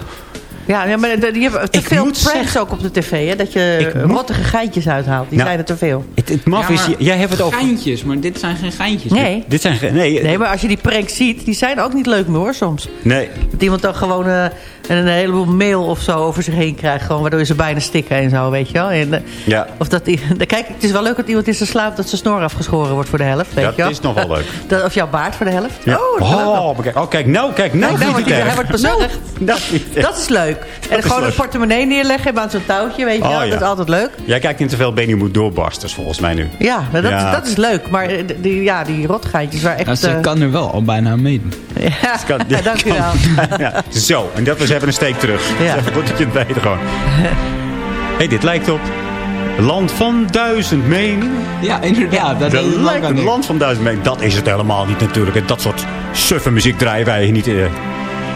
Ja, ja maar die hebben te Ik veel moet pranks ook op de tv. Hè, dat je rottige geitjes uithaalt. Die Nou, zijn er te veel. Het, het maf Ja, is, maar jij hebt het over... Geintjes, maar dit zijn geen geintjes. Nee. Dit zijn... ge- Nee, Nee, maar als je die pranks ziet, die zijn ook niet leuk meer hoor soms. nee. Dat iemand dan gewoon eh, een heleboel mail of zo over zich heen krijgt. Gewoon, waardoor ze bijna stikken en zo, weet je wel. En, eh, Ja. Of dat, kijk, het is wel leuk dat iemand in zijn slaap dat zijn snor afgeschoren wordt voor de helft. Weet Dat je is nog wel leuk. Dat, of jouw baard voor de helft. Ja. Oh, dat is leuk. Oh, kijk, oh, kijk nou, kijk nou. Kijk, nou hij, hij wordt bezorgd. Dat, vliegt echt. Dat is leuk. En is gewoon leuk. een portemonnee neerleggen aan zo'n touwtje, weet je Oh, wel. ja. Dat is altijd leuk. Jij kijkt niet te veel Ben, je moet doorbarsters volgens mij nu. Ja, maar dat, Ja. dat is leuk. Maar eh, die, ja, die rotgeitjes waar echt... Ze eh, kan er wel al bijna meedoen. ja, Kan- dank u wel. Zo, en dat was even een steek terug. Ja. Even goed dat je het weet gewoon. hey, dit lijkt op Land van Duizend Meningen. Ja, inderdaad. Dat Dat lijkt een. Land van Duizend Meningen. Dat is het helemaal niet natuurlijk. En Dat soort suffe muziek draaien wij niet eh, in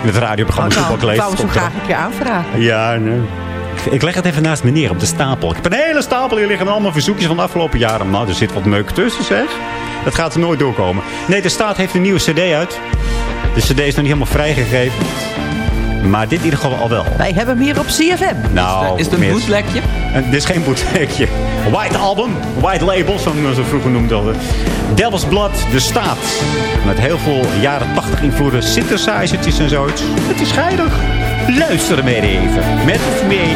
het radioprogramma Oh, nou, ik wou zo graag een keer aanvragen. Ja, nee. Ik- Ik leg het even naast me neer op de stapel. Ik heb een hele stapel hier liggen met allemaal verzoekjes van de afgelopen jaren. Nou, er zit wat meuk tussen, zeg. Dat gaat er nooit doorkomen. Nee, de staat heeft een nieuwe cd uit. De cd is nog niet helemaal vrijgegeven. Maar dit in ieder geval al wel. Wij hebben hem hier op CFM. Nou, Is het een boetlekje? En dit is geen bootlegje. White album, white label, zoals ze vroeger noemden. Devil's Blood, de staat. Met heel veel jaren 80 invloeden, synthesizertjes en zoiets. Het is geinig. Luister maar even. Met of mee.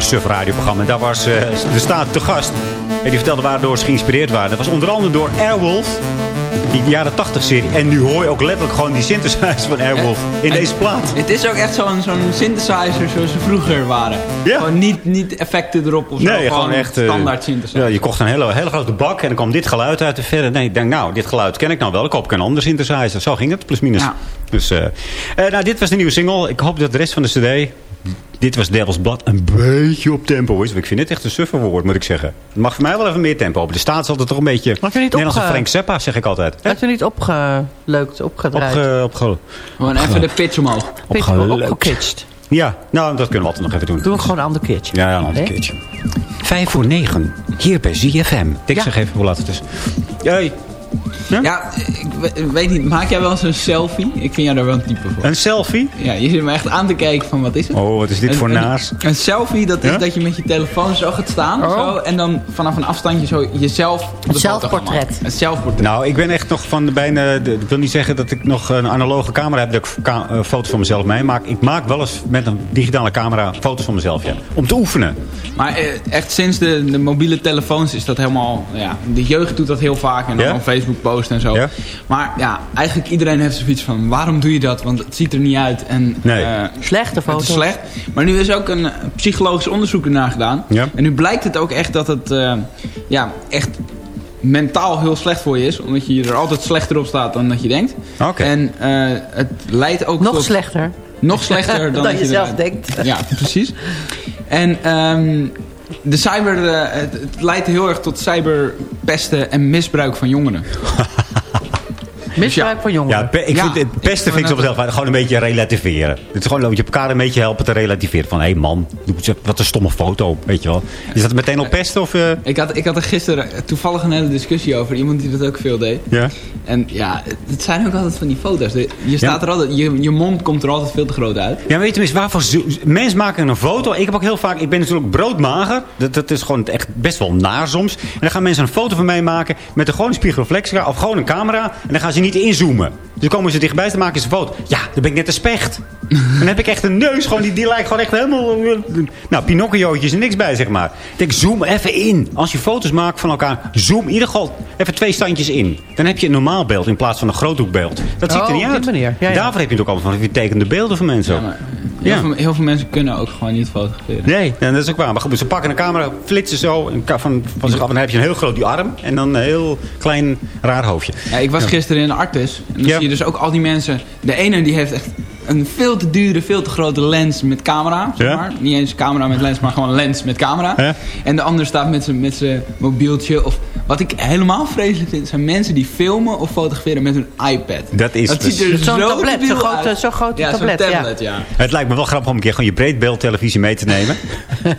Een suf radioprogramma. En daar was uh, de staat te gast. En die vertelde waardoor ze geïnspireerd waren. Dat was onder andere door Airwolf. Die jaren 80 serie. En nu hoor je ook letterlijk gewoon die synthesizer van Airwolf in En deze plaat. Het is ook echt zo'n zo'n synthesizer zoals ze vroeger waren. Gewoon niet, niet effecten erop of zo. Nee, gewoon echt... eh, standaard synthesizer. Ja, je kocht een hele, hele grote bak en dan kwam dit geluid uit de verre. Nee, ik denk, nou, dit geluid ken ik nou wel. Ik koop ik een ander synthesizer. Zo ging het, plus minus. Ja. Dus, eh, eh, nou, dit was de nieuwe single. Ik hoop dat de rest van de cd... Dit was Devil's Blood een beetje op tempo is. Want ik vind dit echt een suffer woord, moet ik zeggen. Het mag voor mij wel even meer tempo op. De staat is altijd toch een beetje... Had je niet Net als een opge- Frank Zappa, zeg ik altijd. Had je niet opgeleukt, opgedraaid? Opge, opge, Gewoon even de pitch omhoog. Pitch- opgepitcht. Ja, nou, dat kunnen we altijd nog even doen. Doe het gewoon een ander keertje. Ja, ja, een ander keertje. Vijf voor negen. Hier bij ZFM. Ik zeg even hoe laat het is. Hey, Ja, ik weet niet. Maak jij wel eens een selfie? Ik vind jou daar wel een type voor. een selfie? Ja, je zit me echt aan te kijken van wat is het? Oh, wat is dit Een- voor een- naas? Een selfie, dat is Ja? dat je met je telefoon zo gaat staan. Oh. Zo, en dan vanaf een afstandje zo jezelf... op de foto gaat zelfportret. Een zelfportret. Nou, ik ben echt nog van de bijna... de- ik wil niet zeggen dat ik nog een analoge camera heb... dat ik ka- eh, foto's van mezelf meemaak. Ik maak wel eens met een digitale camera foto's van mezelf, ja. Om te oefenen. Maar eh, echt sinds de, de mobiele telefoons is dat helemaal... Ja, de jeugd doet dat heel vaak. En dan Ja? op Facebook posten en zo. Ja? Maar ja, eigenlijk iedereen heeft zoiets van... Waarom doe je dat? Want het ziet er niet uit. En, Nee. eh, Slechte Het foto's. is slecht. Maar nu is ook een eh, psychologisch onderzoek ernaar gedaan. Ja. En nu blijkt het ook echt dat het eh, ja, echt mentaal heel slecht voor je is. Omdat je er altijd slechter op staat dan dat je denkt. Oké. En eh, het leidt ook Nog tot... slechter. Nog slechter dan, Dan je zelf eruit- denkt. Ja, precies. En ehm, de cyber, het, het leidt heel erg tot cyberpesten en misbruik van jongeren. Misbruik van Ja, jongeren. pe- ik Ja, vind het ik beste vind ik op mezelf gewoon een beetje relativeren. Het is gewoon dat je elkaar een beetje helpen te relativeren. Van, hé hey man, wat een stomme foto, weet je wel. Is dat meteen op pesten of... eh? Ik had, ik had er gisteren toevallig een hele discussie over. Iemand die dat ook veel deed. Ja? En ja, het zijn ook altijd van die foto's. Je, staat er altijd, je, je mond komt er altijd veel te groot uit. Ja, weet je tenminste, waarvoor... Mensen maken een foto. Ik heb ook heel vaak... Ik ben natuurlijk broodmager. Dat, dat is gewoon echt best wel naar soms. En dan gaan mensen een foto van mij maken... met een gewone spiegelreflexcamera of gewoon een camera. En dan gaan ze niet inzoomen. Dus dan komen ze dichtbij te maken ze een foto. Ja, dan ben ik net een specht. dan heb ik echt een neus. Gewoon, die, die lijkt gewoon echt helemaal... Nou, Pinocchiootjes en niks bij, zeg maar. Ik denk, zoom even in. Als je foto's maakt van elkaar... zoom in ieder geval even twee standjes in. Dan heb je een normaal beeld in plaats van een groothoekbeeld. Dat ziet Oh, er niet die uit. manier. Ja, ja. Daarvoor heb je het ook allemaal van die tekende beelden van mensen. Ja, maar heel, Ja. veel, heel veel mensen kunnen ook gewoon niet fotograferen. Nee, ja, dat is ook waar. Maar goed, ze pakken een camera, flitsen zo en van, van zich af. En dan heb je een heel groot die arm en dan een heel klein raar hoofdje. Ja, ik was gisteren in Artis. En dan zie je dus ook al die mensen. De ene die heeft echt een veel te dure, veel te grote lens met camera. Zeg maar. Niet eens camera met lens, maar gewoon lens met camera. En de ander staat met zijn met zijn mobieltje. Of wat ik helemaal vreselijk vind, zijn mensen die filmen of fotograferen met hun iPad. Dat is dat ziet er Zo'n zo tablet, zo'n grote- zo'n grote ja, tablet, ja. tablet, ja. Het lijkt me wel grappig om een keer gewoon je breedbeeldtelevisie mee te nemen.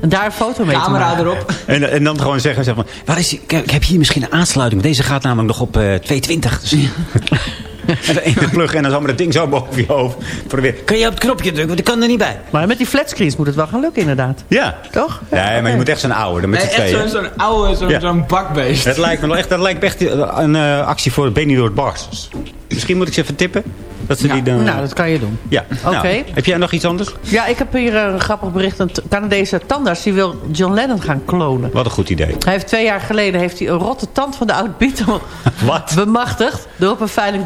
En daar een foto mee te Camera maken. erop. en, en dan gewoon zeggen, zeg maar, waar is die, heb je hier misschien een aansluiting? Deze gaat namelijk nog op eh 220. Dus. en in de plug en dan zomaar dat ding zo boven je hoofd. Weer. Kan je op het knopje drukken, want ik kan er niet bij. Maar met die flatscreens moet het wel gaan lukken inderdaad. Ja. Toch? Nee, maar je moet echt zo'n oude, dan met Nee, echt zo'n oude, zo'n Ja. bakbeest. Het lijkt me wel echt, dat lijkt me echt een eh, actie voor Benny door het Bars. Misschien moet ik ze even tippen. Dat ze Ja. die dan... Nou, dat kan je doen. Ja. Oké. Nou, heb jij nog iets anders? Ja, ik heb hier een grappig bericht. Een Canadese tandarts die wil John Lennon gaan klonen. Wat een goed idee. Hij heeft twee jaar geleden heeft hij een rotte tand van de oud-Beatle Wat? bemachtigd... door op een veiling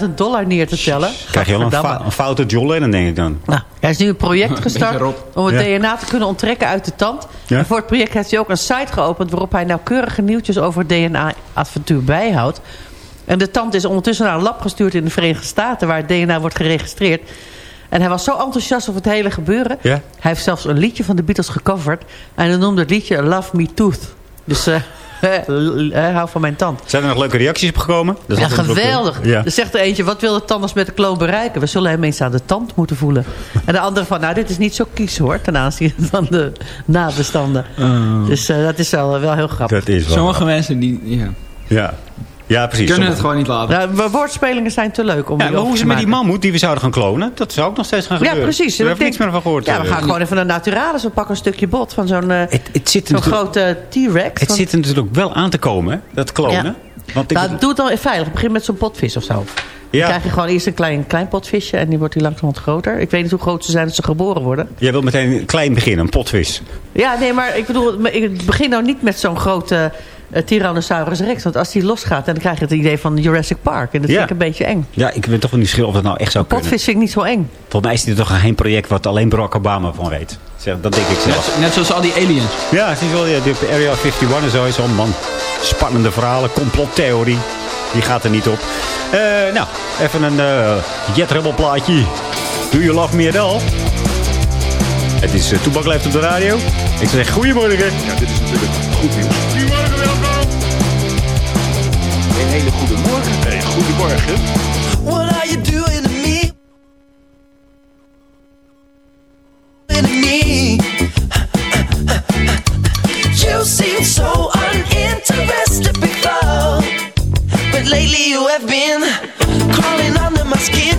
30.000 dollar neer te tellen. Krijg je wel een, fa een foute John Lennon, denk ik dan. Nou, er is nu een project gestart om het Ja. DNA te kunnen onttrekken uit de tand. Ja. En voor het project heeft hij ook een site geopend... waarop hij nauwkeurige nieuwtjes over het DNA-avontuur bijhoudt. En de tand is ondertussen naar een lab gestuurd in de Verenigde Staten... waar het DNA wordt geregistreerd. En hij was zo enthousiast over het hele gebeuren. Ja. Hij heeft zelfs een liedje van de Beatles gecoverd. En hij noemde het liedje Love Me Tooth. Dus eh, eh, hou van mijn tand. Zijn er nog leuke reacties op gekomen? Dat is Ja, geweldig. Ja. Er zegt er eentje, wat wil de tandarts met de kloon bereiken? We zullen hem eens aan de tand moeten voelen. En de andere van, nou, dit is niet zo kies hoor, ten aanzien van de nabestanden. Dus eh, dat is wel, wel heel grappig. Dat is wel. Sommige mensen die ja, Ja. Ja, precies. kunnen het Sommige- gewoon niet laten. Maar woordspelingen zijn te leuk om Ja, maar hoe het met die maken. mammoet die we zouden gaan klonen? Dat zou ook nog steeds gaan Ja, gebeuren. precies. Daar Ik heb ik niks meer van gehoord. Ja, we eh. gaan gewoon even naar Naturalis. We pakken een stukje bot van zo'n eh, Het, het zit zo'n grote T-Rex. Het zit er natuurlijk wel aan te komen, hè, dat klonen. Ja. Want ik, Nou, doe het dan veilig. Begin met zo'n potvis of zo. Dan krijg je gewoon eerst een klein, klein potvisje en die wordt die langzamerhand groter. Ik weet niet hoe groot ze zijn als ze geboren worden. Jij wilt meteen klein beginnen, een potvis. Ja, nee, maar ik bedoel, ik begin nou niet met zo'n grote eh, Tyrannosaurus rex. Want als die losgaat, dan krijg je het idee van Jurassic Park. En dat Ja. vind ik een beetje eng. Ja, ik ben toch wel nieuwsgierig of dat nou echt zou kunnen. Potvis vind ik niet zo eng. Volgens mij is dit toch een geheim project wat alleen Barack Obama van weet. Zeg, dat denk ik zelf. Net, net zoals al die aliens. Ja, het is wel ja, die Area 51 en zo is al man. Spannende verhalen, complottheorie. Die gaat er niet op. Eh, nou, even een uh, Jet Rebel plaatje. Do you love me at all? Het is uh, Toebak Leeft op de radio. Ik zeg goedemorgen. Ja, dit is natuurlijk goed nieuws. Hele goede morgen. Hey, goedemorgen. What are you doing to me? To me? You seem so uninterested before, but lately you have been crawling under my skin.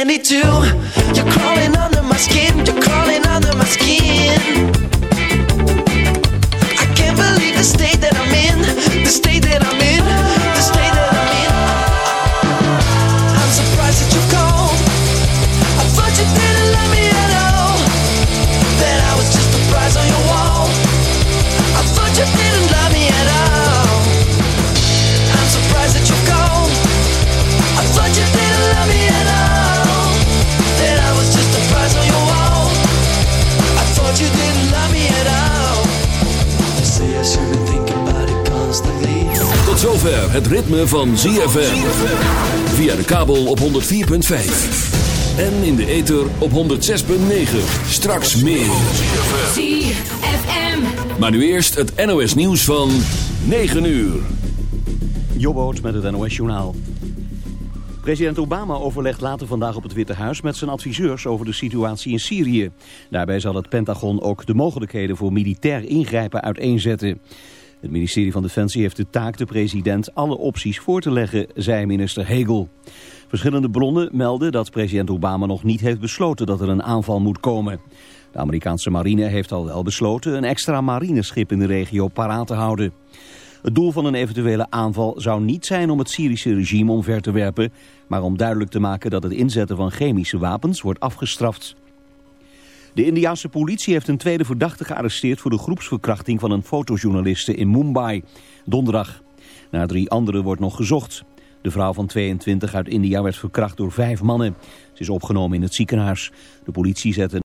Candy too. You're crawling het ritme van ZFM. Via de kabel op 104.5. En in de ether op 106.9. Straks meer. ZFM. Maar nu eerst het NOS nieuws van 9 uur. Jobboot met het NOS Journaal. President Obama overlegt later vandaag op het Witte Huis met zijn adviseurs over de situatie in Syrië. Daarbij zal het Pentagon ook de mogelijkheden voor militair ingrijpen uiteenzetten. Het ministerie van Defensie heeft de taak de president alle opties voor te leggen, zei minister Hegel. Verschillende bronnen melden dat president Obama nog niet heeft besloten dat er een aanval moet komen. De Amerikaanse marine heeft al wel besloten een extra marineschip in de regio paraat te houden. Het doel van een eventuele aanval zou niet zijn om het Syrische regime omver te werpen, maar om duidelijk te maken dat het inzetten van chemische wapens wordt afgestraft. De Indiaanse politie heeft een tweede verdachte gearresteerd voor de groepsverkrachting van een fotojournaliste in Mumbai, donderdag. Naar drie anderen wordt nog gezocht. De vrouw van 22 uit India werd verkracht door vijf mannen. Ze is opgenomen in het ziekenhuis. De politie zette